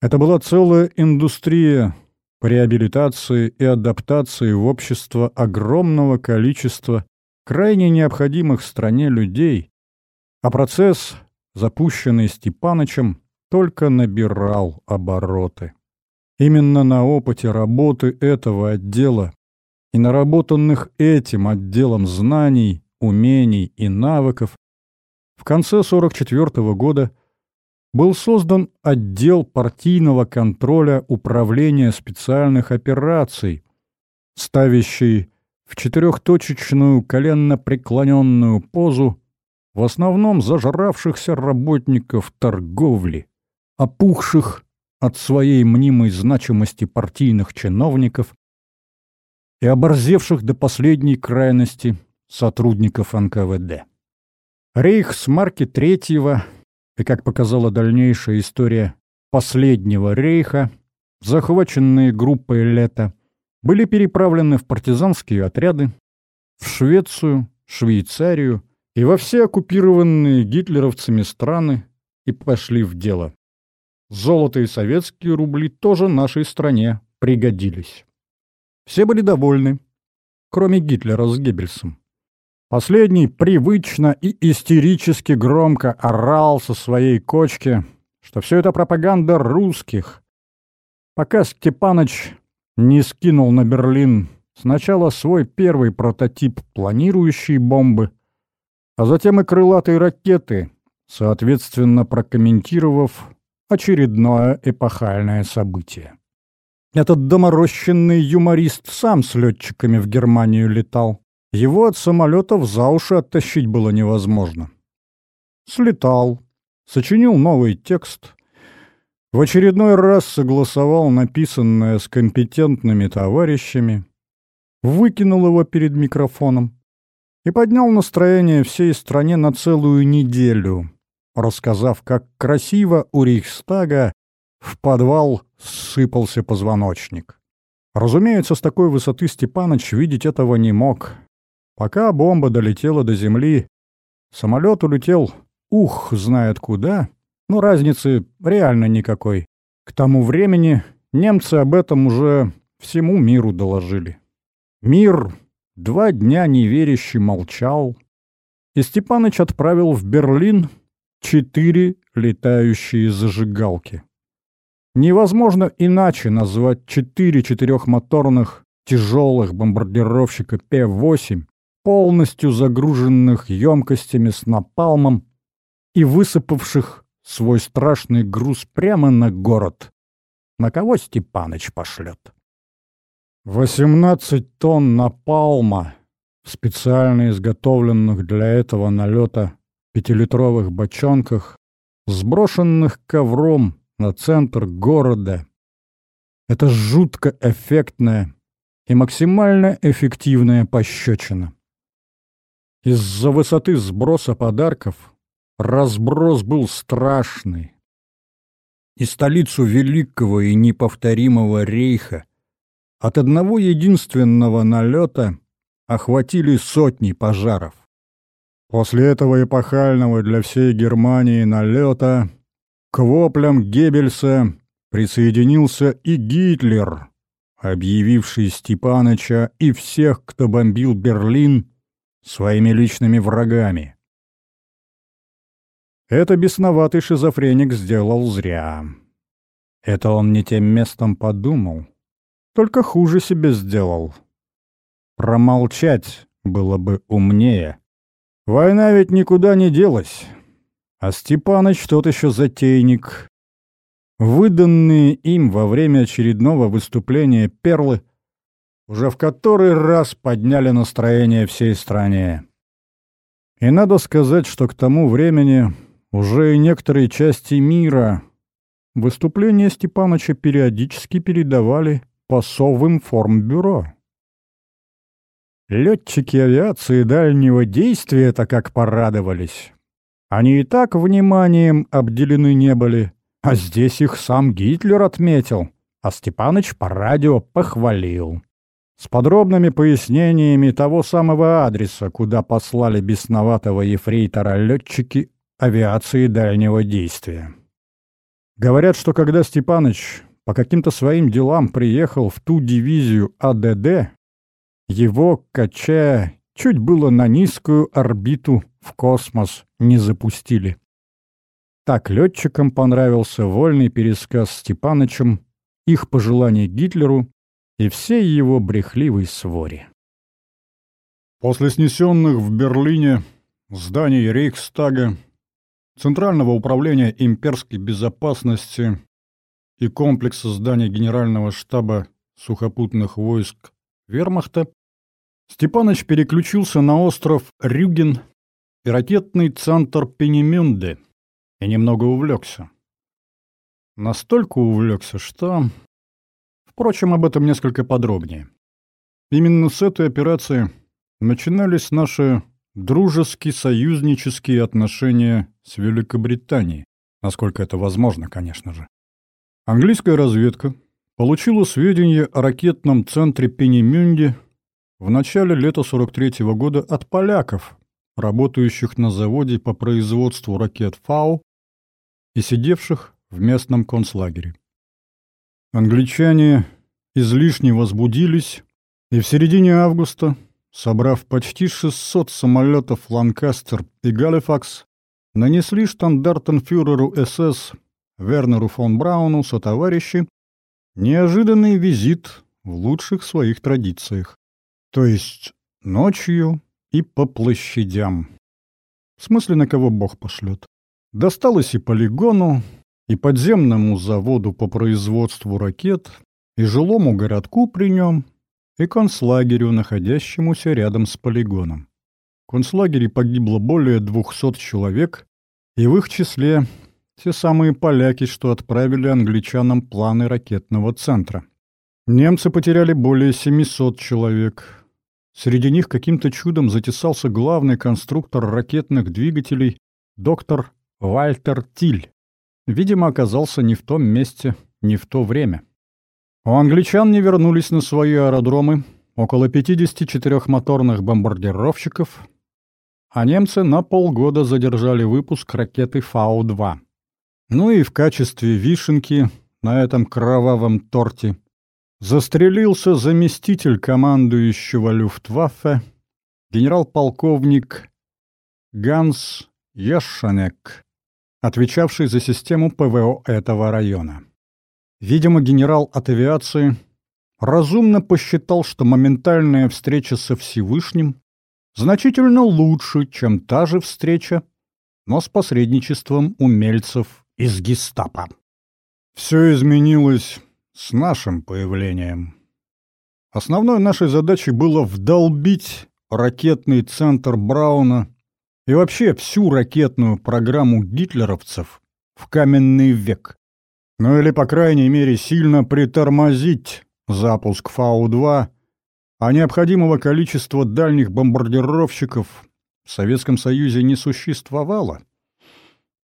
Это была целая индустрия по реабилитации и адаптации в общество огромного количества крайне необходимых стране людей, а процесс, запущенный Степанычем, только набирал обороты. Именно на опыте работы этого отдела и наработанных этим отделом знаний, умений и навыков в конце 1944 года был создан отдел партийного контроля управления специальных операций, ставящий в четырехточечную коленно-преклоненную позу в основном зажравшихся работников торговли, опухших от своей мнимой значимости партийных чиновников и оборзевших до последней крайности сотрудников НКВД. Рейх с марки Третьего и, как показала дальнейшая история последнего рейха, захваченные группой Лета, были переправлены в партизанские отряды, в Швецию, Швейцарию и во все оккупированные гитлеровцами страны и пошли в дело. Золото и советские рубли тоже нашей стране пригодились. Все были довольны, кроме Гитлера с Геббельсом. Последний привычно и истерически громко орал со своей кочки, что все это пропаганда русских. Пока Степаныч не скинул на Берлин сначала свой первый прототип планирующей бомбы, а затем и крылатой ракеты, соответственно прокомментировав очередное эпохальное событие. Этот доморощенный юморист сам с летчиками в Германию летал. Его от самолетов за уши оттащить было невозможно. Слетал, сочинил новый текст, в очередной раз согласовал написанное с компетентными товарищами, выкинул его перед микрофоном и поднял настроение всей стране на целую неделю, рассказав, как красиво у Рейхстага в подвал сыпался позвоночник. Разумеется, с такой высоты Степаныч видеть этого не мог. Пока бомба долетела до земли, самолет улетел ух знает куда, но разницы реально никакой. К тому времени немцы об этом уже всему миру доложили. Мир два дня неверяще молчал, и Степаныч отправил в Берлин четыре летающие зажигалки. Невозможно иначе назвать четыре четырехмоторных тяжелых бомбардировщика П-8, полностью загруженных емкостями с напалмом и высыпавших свой страшный груз прямо на город. На кого Степаныч пошлет? Восемнадцать тонн напалма в специально изготовленных для этого налета пятилитровых бочонках, сброшенных ковром на центр города. Это жутко эффектная и максимально эффективная пощечина. Из-за высоты сброса подарков разброс был страшный. И столицу великого и неповторимого рейха от одного единственного налета охватили сотни пожаров. После этого эпохального для всей Германии налета к воплям Геббельса присоединился и Гитлер, объявивший Степаныча и всех, кто бомбил Берлин, своими личными врагами. Это бесноватый шизофреник сделал зря. Это он не тем местом подумал, только хуже себе сделал. Промолчать было бы умнее. Война ведь никуда не делась. А Степаныч тот еще затейник. Выданные им во время очередного выступления перлы уже в который раз подняли настроение всей стране. И надо сказать, что к тому времени уже и некоторые части мира выступления Степаныча периодически передавали по совым формбюро. Летчики авиации дальнего действия-то как порадовались. Они и так вниманием обделены не были, а здесь их сам Гитлер отметил, а Степаныч по радио похвалил. С подробными пояснениями того самого адреса, куда послали бесноватого ефрейтора летчики авиации дальнего действия. Говорят, что когда Степаныч по каким-то своим делам приехал в ту дивизию АДД, его, качая, чуть было на низкую орбиту в космос не запустили. Так летчикам понравился вольный пересказ Степанычем, их пожеланий Гитлеру и всей его брехливой своре. После снесенных в Берлине зданий Рейхстага, Центрального управления имперской безопасности и комплекса зданий Генерального штаба сухопутных войск Вермахта, Степаныч переключился на остров Рюген и ракетный центр Пенемюнде и немного увлекся. Настолько увлекся, что... Впрочем, об этом несколько подробнее. Именно с этой операции начинались наши дружеские союзнические отношения с Великобританией, насколько это возможно, конечно же. Английская разведка получила сведения о ракетном центре Пенемюнде в начале лета 43 -го года от поляков, работающих на заводе по производству ракет «Фау» и сидевших в местном концлагере. Англичане излишне возбудились, и в середине августа, собрав почти 600 самолетов «Ланкастер» и «Галифакс», нанесли штандартенфюреру СС Вернеру фон Брауну со товарищи неожиданный визит в лучших своих традициях. То есть ночью и по площадям. В смысле, на кого Бог пошлет. Досталось и полигону, и подземному заводу по производству ракет, и жилому городку при нем, и концлагерю, находящемуся рядом с полигоном. В концлагере погибло более двухсот человек, и в их числе те самые поляки, что отправили англичанам планы ракетного центра. Немцы потеряли более 700 человек, Среди них каким-то чудом затесался главный конструктор ракетных двигателей доктор Вальтер Тиль. Видимо, оказался не в том месте, не в то время. У англичан не вернулись на свои аэродромы около 54 моторных бомбардировщиков, а немцы на полгода задержали выпуск ракеты Фау-2. Ну и в качестве вишенки на этом кровавом торте застрелился заместитель командующего Люфтваффе генерал-полковник Ганс Ешанек, отвечавший за систему ПВО этого района. Видимо, генерал от авиации разумно посчитал, что моментальная встреча со Всевышним значительно лучше, чем та же встреча, но с посредничеством умельцев из гестапо. Все изменилось с нашим появлением. Основной нашей задачей было вдолбить ракетный центр Брауна и вообще всю ракетную программу гитлеровцев в каменный век. Ну или, по крайней мере, сильно притормозить запуск Фау-2, а необходимого количества дальних бомбардировщиков в Советском Союзе не существовало.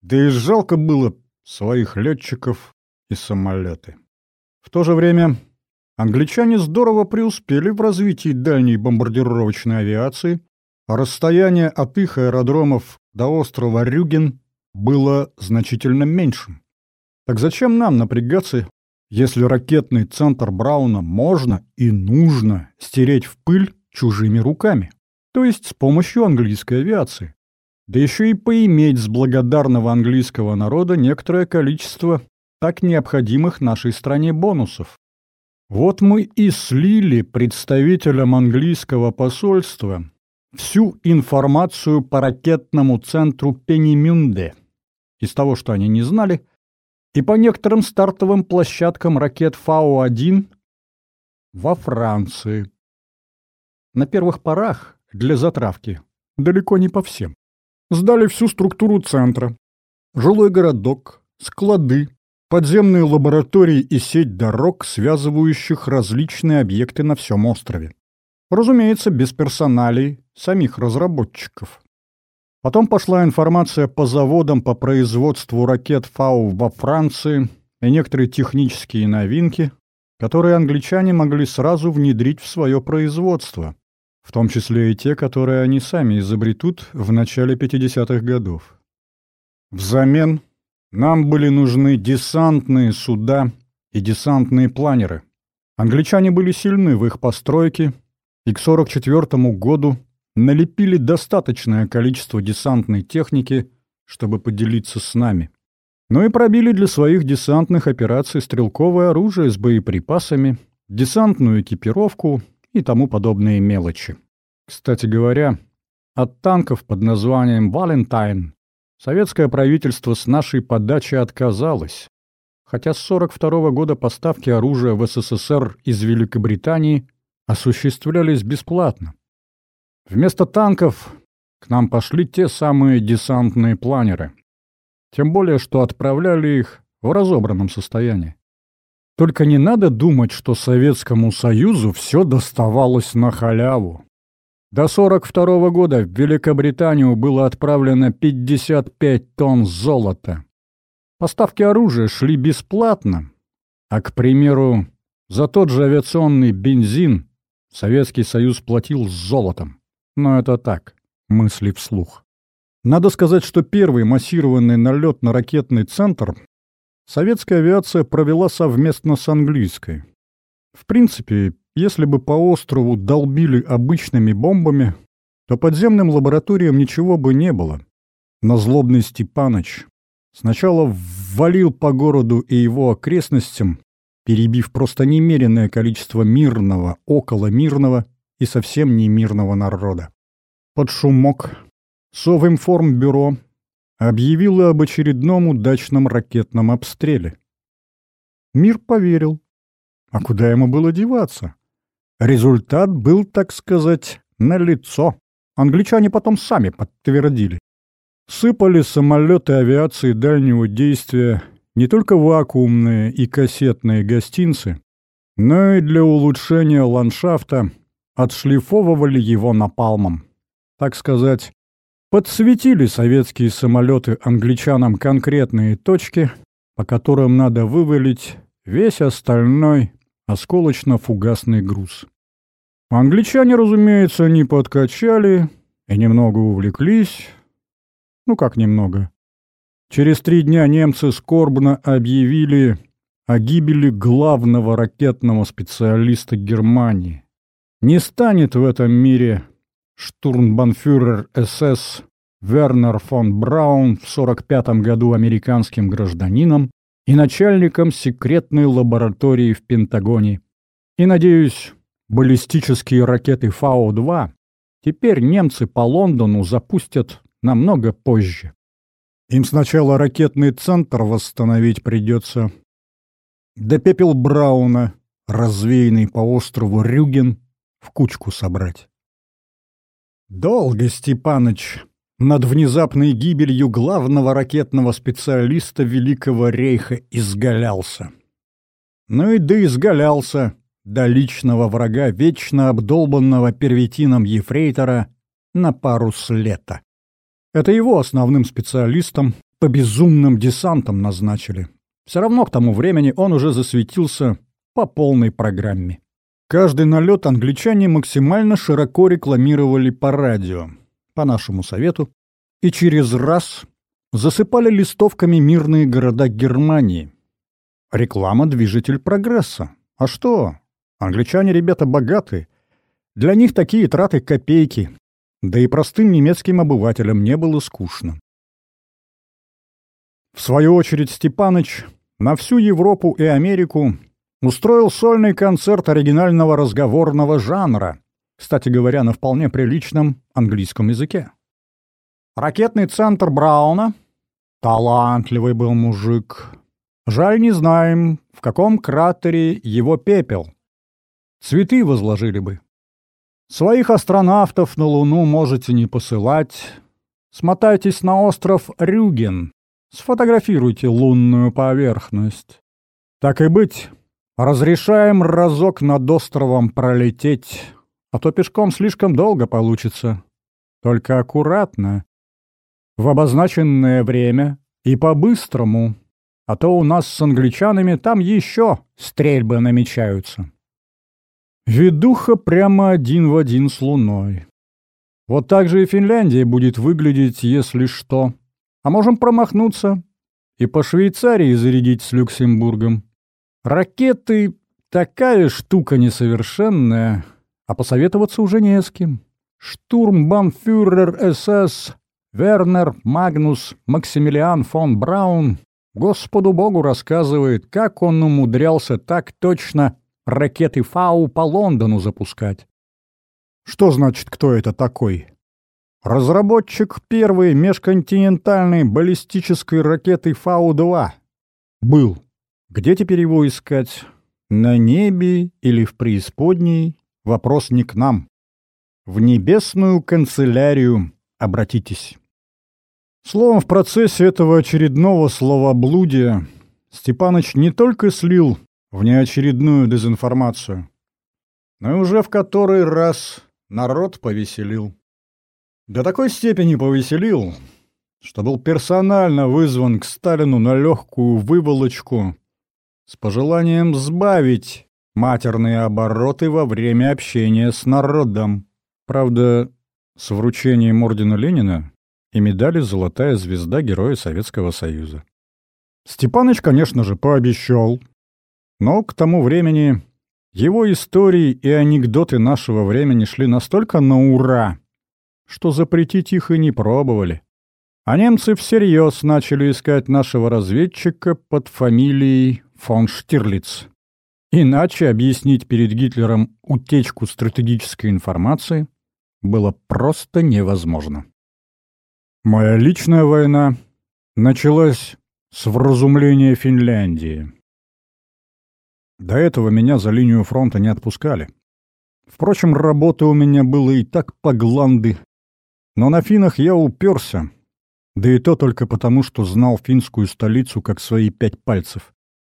Да и жалко было своих летчиков и самолеты. В то же время англичане здорово преуспели в развитии дальней бомбардировочной авиации, а расстояние от их аэродромов до острова Рюген было значительно меньшим. Так зачем нам напрягаться если ракетный центр Брауна можно и нужно стереть в пыль чужими руками, то есть с помощью английской авиации. Да еще и поиметь с благодарного английского народа некоторое количество так необходимых нашей стране бонусов. Вот мы и слили представителям английского посольства всю информацию по ракетному центру Пеннимюнде. Из того, что они не знали, и по некоторым стартовым площадкам ракет Фау-1 во Франции. На первых порах для затравки, далеко не по всем. Сдали всю структуру центра. Жилой городок, склады, подземные лаборатории и сеть дорог, связывающих различные объекты на всем острове. Разумеется, без персоналей самих разработчиков. Потом пошла информация по заводам по производству ракет Фау во Франции и некоторые технические новинки, которые англичане могли сразу внедрить в свое производство, в том числе и те, которые они сами изобретут в начале 50-х годов. Взамен нам были нужны десантные суда и десантные планеры. Англичане были сильны в их постройке, и к 1944 году налепили достаточное количество десантной техники, чтобы поделиться с нами. Но и пробили для своих десантных операций стрелковое оружие с боеприпасами, десантную экипировку и тому подобные мелочи. Кстати говоря, от танков под названием «Валентайн» советское правительство с нашей подачи отказалось, хотя с 1942 года поставки оружия в СССР из Великобритании осуществлялись бесплатно. Вместо танков к нам пошли те самые десантные планеры. Тем более, что отправляли их в разобранном состоянии. Только не надо думать, что Советскому Союзу все доставалось на халяву. До 42 -го года в Великобританию было отправлено 55 тонн золота. Поставки оружия шли бесплатно, а, к примеру, за тот же авиационный бензин Советский Союз платил золотом. Но это так, мысли вслух. Надо сказать, что первый массированный налет на ракетный центр советская авиация провела совместно с английской. В принципе, если бы по острову долбили обычными бомбами, то подземным лабораториям ничего бы не было. Но злобный Степаныч сначала ввалил по городу и его окрестностям, перебив просто немеренное количество мирного, около мирного и совсем не мирного народа. Под шумок Совинформбюро объявило об очередном удачном ракетном обстреле. Мир поверил. А куда ему было деваться? Результат был, так сказать, налицо. Англичане потом сами подтвердили. Сыпали самолеты авиации дальнего действия не только вакуумные и кассетные гостинцы, но и для улучшения ландшафта отшлифовывали его напалмом. Так сказать, подсветили советские самолеты англичанам конкретные точки, по которым надо вывалить весь остальной осколочно-фугасный груз. Англичане, разумеется, не подкачали и немного увлеклись. Ну как немного? Через три дня немцы скорбно объявили о гибели главного ракетного специалиста Германии. Не станет в этом мире штурмбанфюрер СС Вернер фон Браун в 45 году американским гражданином и начальником секретной лаборатории в Пентагоне. И, надеюсь, баллистические ракеты Фау-2 теперь немцы по Лондону запустят намного позже. Им сначала ракетный центр восстановить придется. Да пепел Брауна, развеянный по острову Рюген, в кучку собрать. Долго Степаныч над внезапной гибелью главного ракетного специалиста Великого Рейха изгалялся. Ну и да изгалялся до личного врага, вечно обдолбанного первитином ефрейтора, на пару с лета. Это его основным специалистом по безумным десантам назначили. Все равно к тому времени он уже засветился по полной программе. Каждый налет англичане максимально широко рекламировали по радио по нашему совету, и через раз засыпали листовками мирные города Германии. Реклама — движитель прогресса. А что? Англичане ребята богаты. Для них такие траты копейки. Да и простым немецким обывателям не было скучно. В свою очередь Степаныч на всю Европу и Америку устроил сольный концерт оригинального разговорного жанра, кстати говоря, на вполне приличном английском языке. Ракетный центр Брауна. Талантливый был мужик. Жаль, не знаем, в каком кратере его пепел. Цветы возложили бы. Своих астронавтов на Луну можете не посылать. Смотайтесь на остров Рюген. Сфотографируйте лунную поверхность. Так и быть, разрешаем разок над островом пролететь а то пешком слишком долго получится. Только аккуратно, в обозначенное время и по-быстрому, а то у нас с англичанами там еще стрельбы намечаются. Ведуха прямо один в один с луной. Вот так же и Финляндия будет выглядеть, если что. А можем промахнуться и по Швейцарии зарядить с Люксембургом. Ракеты — такая штука несовершенная — а посоветоваться уже не с кем. Штурмбанфюрер СС Вернер Магнус Максимилиан фон Браун Господу Богу рассказывает, как он умудрялся так точно ракеты Фау по Лондону запускать. Что значит, кто это такой? Разработчик первой межконтинентальной баллистической ракеты Фау-2. Был. Где теперь его искать? На небе или в преисподней? Вопрос не к нам. В небесную канцелярию обратитесь. Словом, в процессе этого очередного словоблудия Степаныч не только слил в неочередную дезинформацию, но и уже в который раз народ повеселил. До такой степени повеселил, что был персонально вызван к Сталину на легкую выволочку с пожеланием сбавить матерные обороты во время общения с народом. Правда, с вручением ордена Ленина и медали «Золотая звезда Героя Советского Союза». Степаныч, конечно же, пообещал, но к тому времени его истории и анекдоты нашего времени шли настолько на ура, что запретить их и не пробовали. А немцы всерьез начали искать нашего разведчика под фамилией фон Штирлиц. Иначе объяснить перед Гитлером утечку стратегической информации было просто невозможно. Моя личная война началась с вразумления Финляндии. До этого меня за линию фронта не отпускали. Впрочем, работы у меня было и так по гланды. Но на финнах я уперся, да и то только потому, что знал финскую столицу как свои пять пальцев.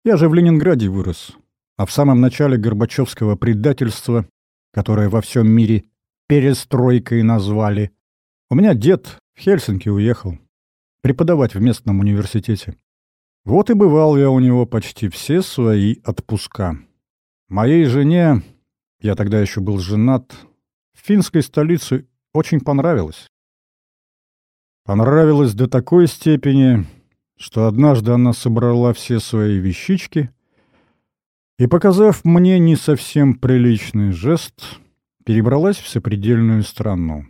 Я же в Ленинграде вырос, а в самом начале Горбачевского предательства которое во всем мире перестройкой назвали. У меня дед в Хельсинки уехал преподавать в местном университете. Вот и бывал я у него почти все свои отпуска. Моей жене, я тогда еще был женат, в финской столице очень понравилось. Понравилось до такой степени, что однажды она собрала все свои вещички и, показав мне не совсем приличный жест, перебралась в сопредельную страну.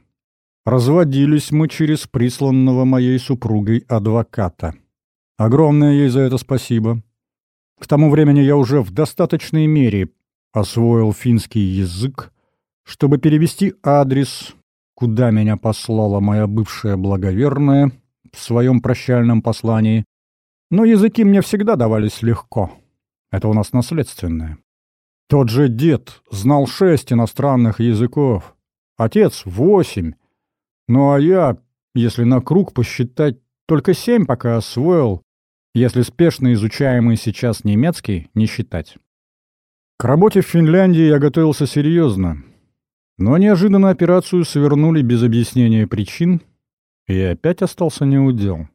Разводились мы через присланного моей супругой адвоката. Огромное ей за это спасибо. К тому времени я уже в достаточной мере освоил финский язык, чтобы перевести адрес, куда меня послала моя бывшая благоверная в своем прощальном послании. Но языки мне всегда давались легко. Это у нас наследственное. Тот же дед знал шесть иностранных языков, отец — восемь, ну а я, если на круг посчитать, только семь пока освоил, если спешно изучаемый сейчас немецкий не считать. К работе в Финляндии я готовился серьезно, но неожиданно операцию свернули без объяснения причин, и опять остался неудел.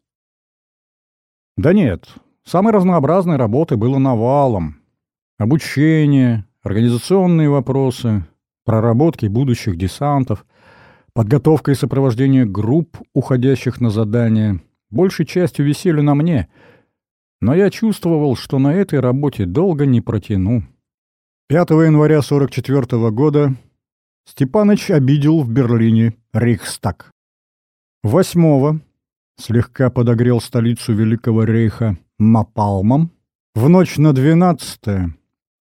Да нет, самой разнообразной работы было навалом. Обучение, организационные вопросы, проработки будущих десантов, подготовка и сопровождение групп, уходящих на задание, большей частью висели на мне, но я чувствовал, что на этой работе долго не протяну. 5 января 44 -го года Степаныч обидел в Берлине Рейхстаг. 8 слегка подогрел столицу Великого Рейха Мапалмом. В ночь на 12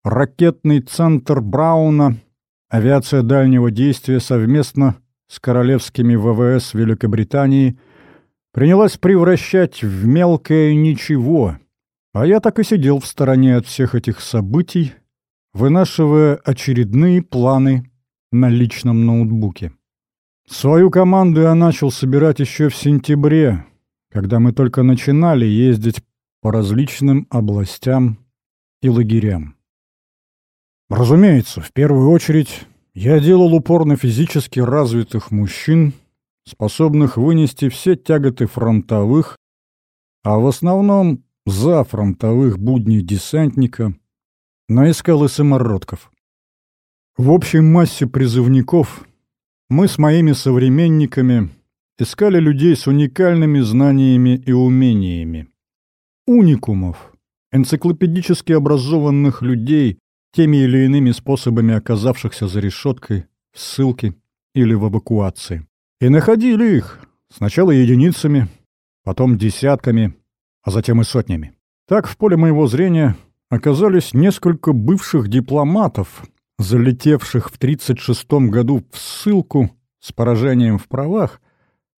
ракетный центр Брауна, авиация дальнего действия совместно с королевскими ВВС Великобритании принялась превращать в мелкое ничего, а я так и сидел в стороне от всех этих событий, вынашивая очередные планы на личном ноутбуке. Свою команду я начал собирать еще в сентябре, когда мы только начинали ездить по различным областям и лагерям. Разумеется, в первую очередь я делал упор на физически развитых мужчин, способных вынести все тяготы фронтовых, а в основном за фронтовых будней десантника, искал и самородков. В общей массе призывников мы с моими современниками искали людей с уникальными знаниями и умениями. Уникумов, энциклопедически образованных людей, теми или иными способами оказавшихся за решеткой, в ссылке или в эвакуации. И находили их сначала единицами, потом десятками, а затем и сотнями. Так в поле моего зрения оказались несколько бывших дипломатов, залетевших в 1936 году в ссылку с поражением в правах,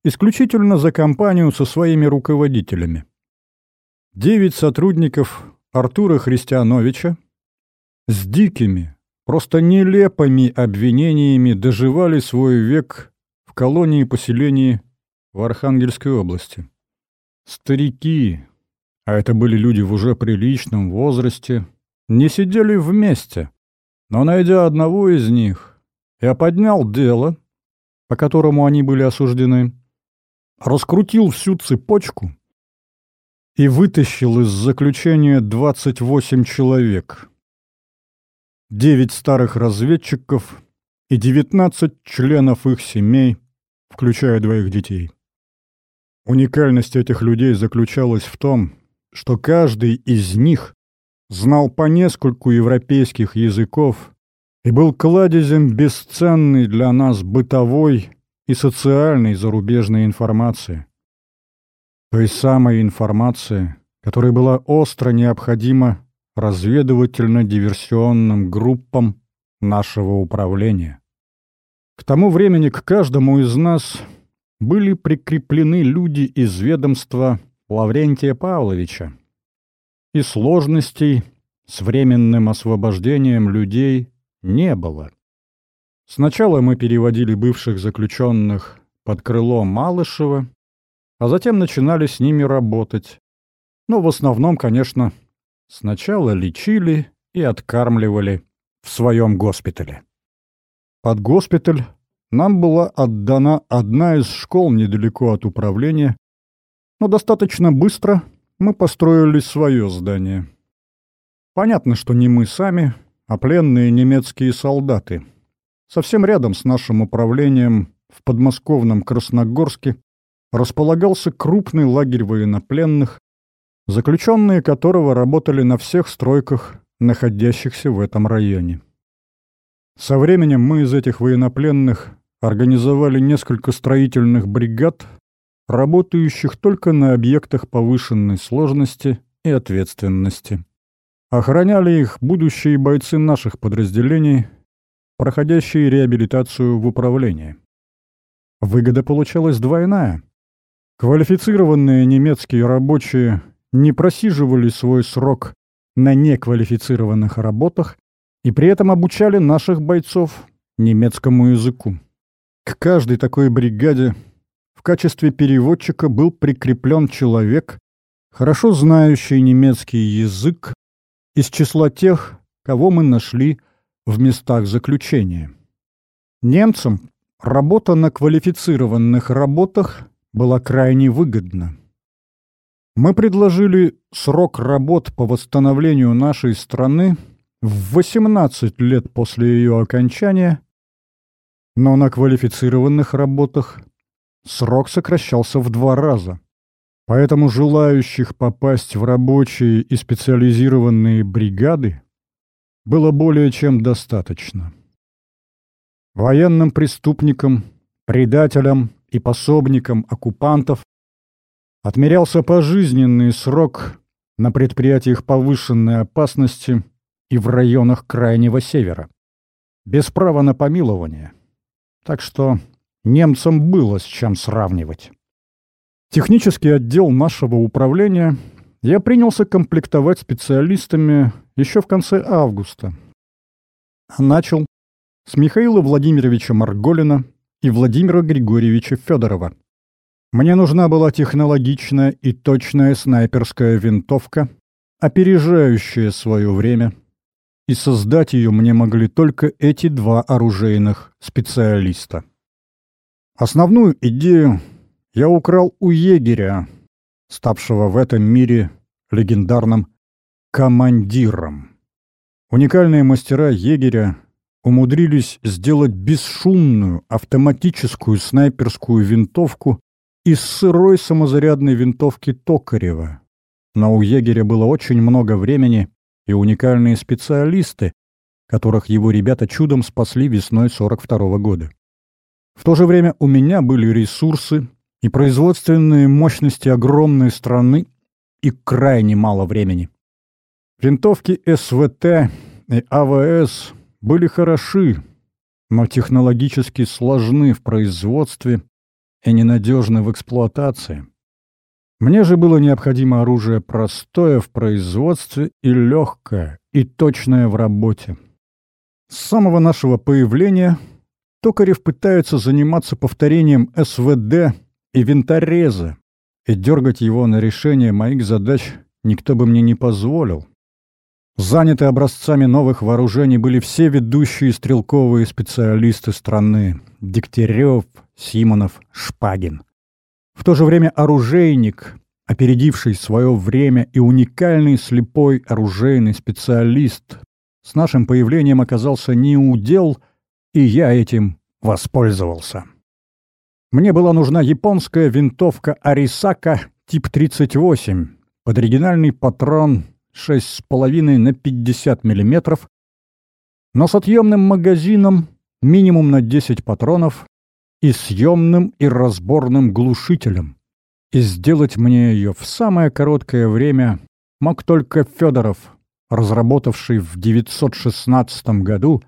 исключительно за компанию со своими руководителями. Девять сотрудников Артура Христиановича, с дикими, просто нелепыми обвинениями доживали свой век в колонии-поселении в Архангельской области. Старики, а это были люди в уже приличном возрасте, не сидели вместе, но, найдя одного из них, я поднял дело, по которому они были осуждены, раскрутил всю цепочку и вытащил из заключения 28 человек — девять старых разведчиков и девятнадцать членов их семей, включая двоих детей. Уникальность этих людей заключалась в том, что каждый из них знал по нескольку европейских языков и был кладезем бесценной для нас бытовой и социальной зарубежной информации. Той самой информации, которая была остро необходима разведывательно-диверсионным группам нашего управления. К тому времени к каждому из нас были прикреплены люди из ведомства Лаврентия Павловича, и сложностей с временным освобождением людей не было. Сначала мы переводили бывших заключенных под крыло Малышева, а затем начинали с ними работать. Но в основном, конечно, Сначала лечили и откармливали в своем госпитале. под госпиталь нам была отдана одна из школ недалеко от управления, но достаточно быстро мы построили свое здание. Понятно, что не мы сами, а пленные немецкие солдаты. Совсем рядом с нашим управлением в подмосковном Красногорске располагался крупный лагерь военнопленных, заключенные которого работали на всех стройках, находящихся в этом районе. Со временем мы из этих военнопленных организовали несколько строительных бригад, работающих только на объектах повышенной сложности и ответственности. Охраняли их будущие бойцы наших подразделений, проходящие реабилитацию в управлении. Выгода получалась двойная. Квалифицированные немецкие рабочие не просиживали свой срок на неквалифицированных работах и при этом обучали наших бойцов немецкому языку. К каждой такой бригаде в качестве переводчика был прикреплен человек, хорошо знающий немецкий язык из числа тех, кого мы нашли в местах заключения. Немцам работа на квалифицированных работах была крайне выгодна. Мы предложили срок работ по восстановлению нашей страны в 18 лет после ее окончания, но на квалифицированных работах срок сокращался в два раза. Поэтому желающих попасть в рабочие и специализированные бригады было более чем достаточно. Военным преступникам, предателям и пособникам оккупантов отмерялся пожизненный срок на предприятиях повышенной опасности и в районах Крайнего Севера, без права на помилование. Так что немцам было с чем сравнивать. Технический отдел нашего управления я принялся комплектовать специалистами еще в конце августа. Начал с Михаила Владимировича Марголина и Владимира Григорьевича Федорова. Мне нужна была технологичная и точная снайперская винтовка, опережающая свое время, и создать ее мне могли только эти два оружейных специалиста. Основную идею я украл у егеря, ставшего в этом мире легендарным командиром. Уникальные мастера егеря умудрились сделать бесшумную автоматическую снайперскую винтовку из сырой самозарядной винтовки Токарева. Но у егеря было очень много времени и уникальные специалисты, которых его ребята чудом спасли весной 42 -го года. В то же время у меня были ресурсы и производственные мощности огромной страны и крайне мало времени. Винтовки СВТ и АВС были хороши, но технологически сложны в производстве и ненадежны в эксплуатации. Мне же было необходимо оружие простое в производстве и легкое, и точное в работе. С самого нашего появления Токарев пытается заниматься повторением СВД и винтореза, и дергать его на решение моих задач никто бы мне не позволил. Заняты образцами новых вооружений были все ведущие стрелковые специалисты страны — Дегтярев, Симонов, Шпагин. В то же время оружейник, опередивший свое время и уникальный слепой оружейный специалист, с нашим появлением оказался неудел, и я этим воспользовался. Мне была нужна японская винтовка Арисака тип 38 под оригинальный патрон 6,5 на 50 мм, но с отъемным магазином минимум на 10 патронов и съемным и разборным глушителем. И сделать мне ее в самое короткое время мог только Федоров, разработавший в 916 году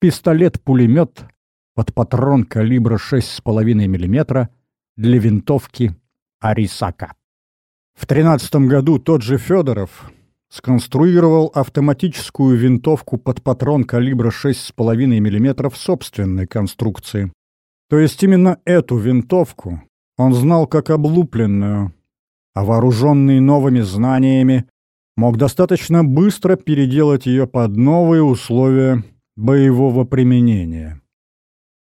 пистолет-пулемет под патрон калибра 6,5 мм для винтовки Арисака. В 13 году тот же Федоров сконструировал автоматическую винтовку под патрон калибра 6,5 мм собственной конструкции. То есть именно эту винтовку он знал как облупленную, а вооруженный новыми знаниями мог достаточно быстро переделать ее под новые условия боевого применения.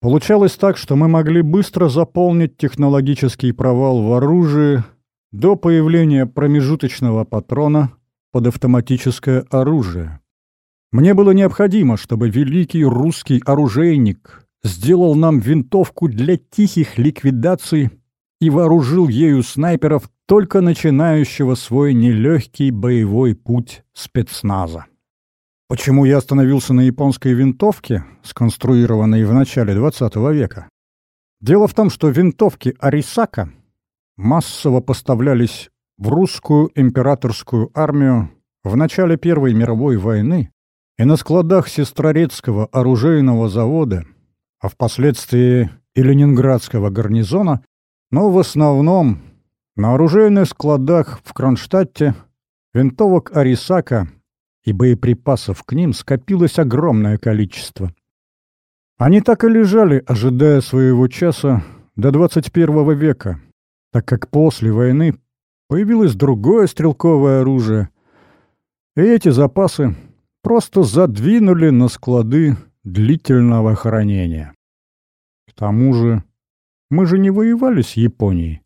Получалось так, что мы могли быстро заполнить технологический провал в оружии до появления промежуточного патрона под автоматическое оружие. Мне было необходимо, чтобы великий русский оружейник сделал нам винтовку для тихих ликвидаций и вооружил ею снайперов, только начинающего свой нелегкий боевой путь спецназа. Почему я остановился на японской винтовке, сконструированной в начале XX века? Дело в том, что винтовки Арисака массово поставлялись в русскую императорскую армию в начале Первой мировой войны и на складах Сестрорецкого оружейного завода, а впоследствии и Ленинградского гарнизона, но в основном на оружейных складах в Кронштадте винтовок Арисака и боеприпасов к ним скопилось огромное количество. Они так и лежали, ожидая своего часа до 21 века, так как после войны появилось другое стрелковое оружие, и эти запасы просто задвинули на склады длительного хранения. К тому же мы же не воевали с Японией.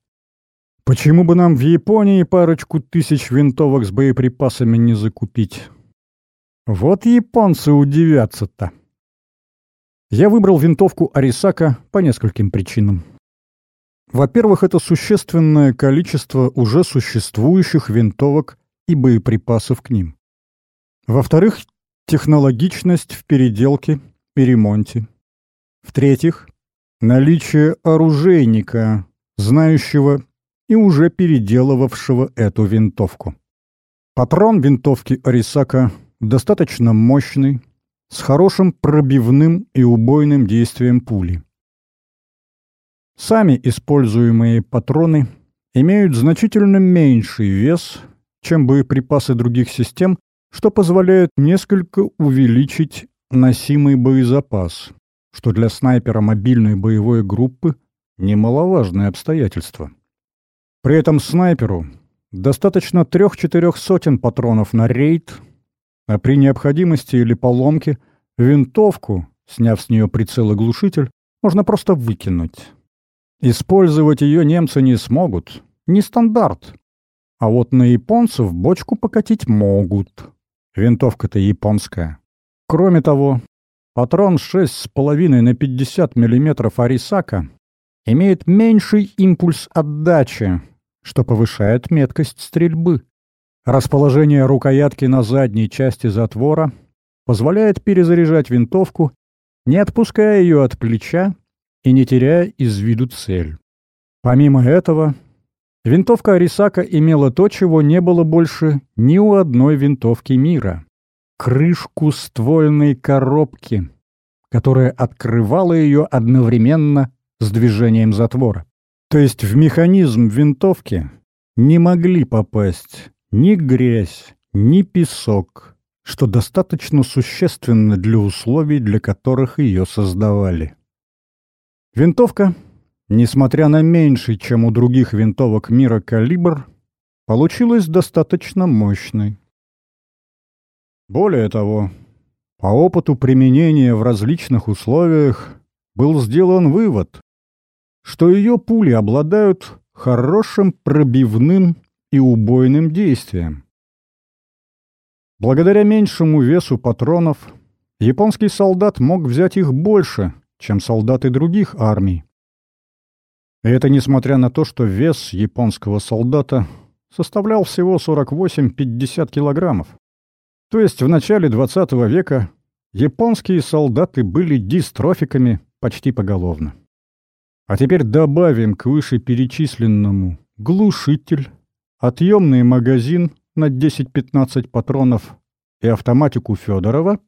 Почему бы нам в Японии парочку тысяч винтовок с боеприпасами не закупить? Вот японцы удивятся-то. Я выбрал винтовку Арисака по нескольким причинам. Во-первых, это существенное количество уже существующих винтовок и боеприпасов к ним. Во-вторых, технологичность в переделке и ремонте. В-третьих, наличие оружейника, знающего и уже переделывавшего эту винтовку. Патрон винтовки Арисака достаточно мощный, с хорошим пробивным и убойным действием пули. Сами используемые патроны имеют значительно меньший вес, чем боеприпасы других систем, что позволяет несколько увеличить носимый боезапас, что для снайпера мобильной боевой группы немаловажное обстоятельство. При этом снайперу достаточно трех-четырех сотен патронов на рейд а при необходимости или поломке винтовку, сняв с нее прицел и глушитель, можно просто выкинуть. Использовать ее немцы не смогут, не стандарт. А вот на японцев бочку покатить могут. Винтовка-то японская. Кроме того, патрон 6,5 на 50 мм Арисака имеет меньший импульс отдачи, что повышает меткость стрельбы. Расположение рукоятки на задней части затвора позволяет перезаряжать винтовку, не отпуская ее от плеча и не теряя из виду цель. Помимо этого, винтовка Арисака имела то, чего не было больше ни у одной винтовки мира — крышку ствольной коробки, которая открывала ее одновременно с движением затвора. То есть в механизм винтовки не могли попасть ни грязь, ни песок, что достаточно существенно для условий, для которых ее создавали. Винтовка, несмотря на меньший, чем у других винтовок мира калибр, получилась достаточно мощной. Более того, по опыту применения в различных условиях был сделан вывод, что ее пули обладают хорошим пробивным и убойным действием. Благодаря меньшему весу патронов японский солдат мог взять их больше, чем солдаты других армий. Это несмотря на то, что вес японского солдата составлял всего 48-50 килограммов. То есть в начале 20 века японские солдаты были дистрофиками почти поголовно. А теперь добавим к вышеперечисленному глушитель, отъемный магазин на 10-15 патронов и автоматику Федорова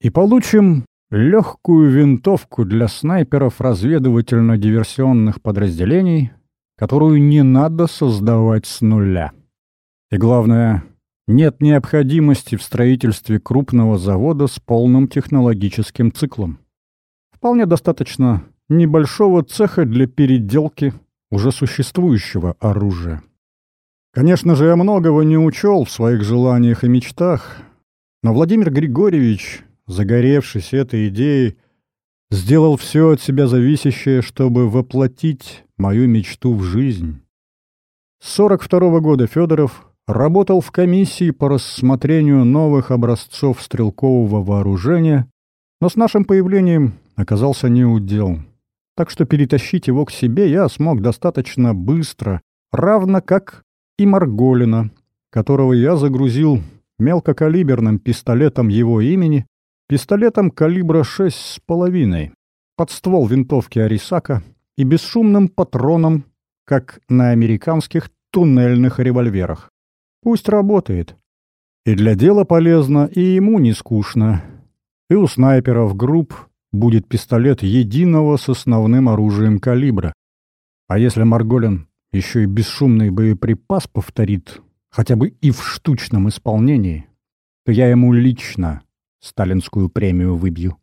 и получим легкую винтовку для снайперов разведывательно-диверсионных подразделений, которую не надо создавать с нуля. И главное, нет необходимости в строительстве крупного завода с полным технологическим циклом. Вполне достаточно небольшого цеха для переделки уже существующего оружия. Конечно же, я многого не учел в своих желаниях и мечтах, но Владимир Григорьевич, загоревшись этой идеей, сделал все от себя зависящее, чтобы воплотить мою мечту в жизнь. С 42 -го года Федоров работал в комиссии по рассмотрению новых образцов стрелкового вооружения, но с нашим появлением оказался неудел. Так что перетащить его к себе я смог достаточно быстро, равно как и Марголина, которого я загрузил мелкокалиберным пистолетом его имени, пистолетом калибра 6,5, под ствол винтовки Арисака и бесшумным патроном, как на американских туннельных револьверах. Пусть работает. И для дела полезно, и ему не скучно. И у снайперов групп будет пистолет единого с основным оружием калибра. А если Марголин еще и бесшумный боеприпас повторит, хотя бы и в штучном исполнении, то я ему лично сталинскую премию выбью.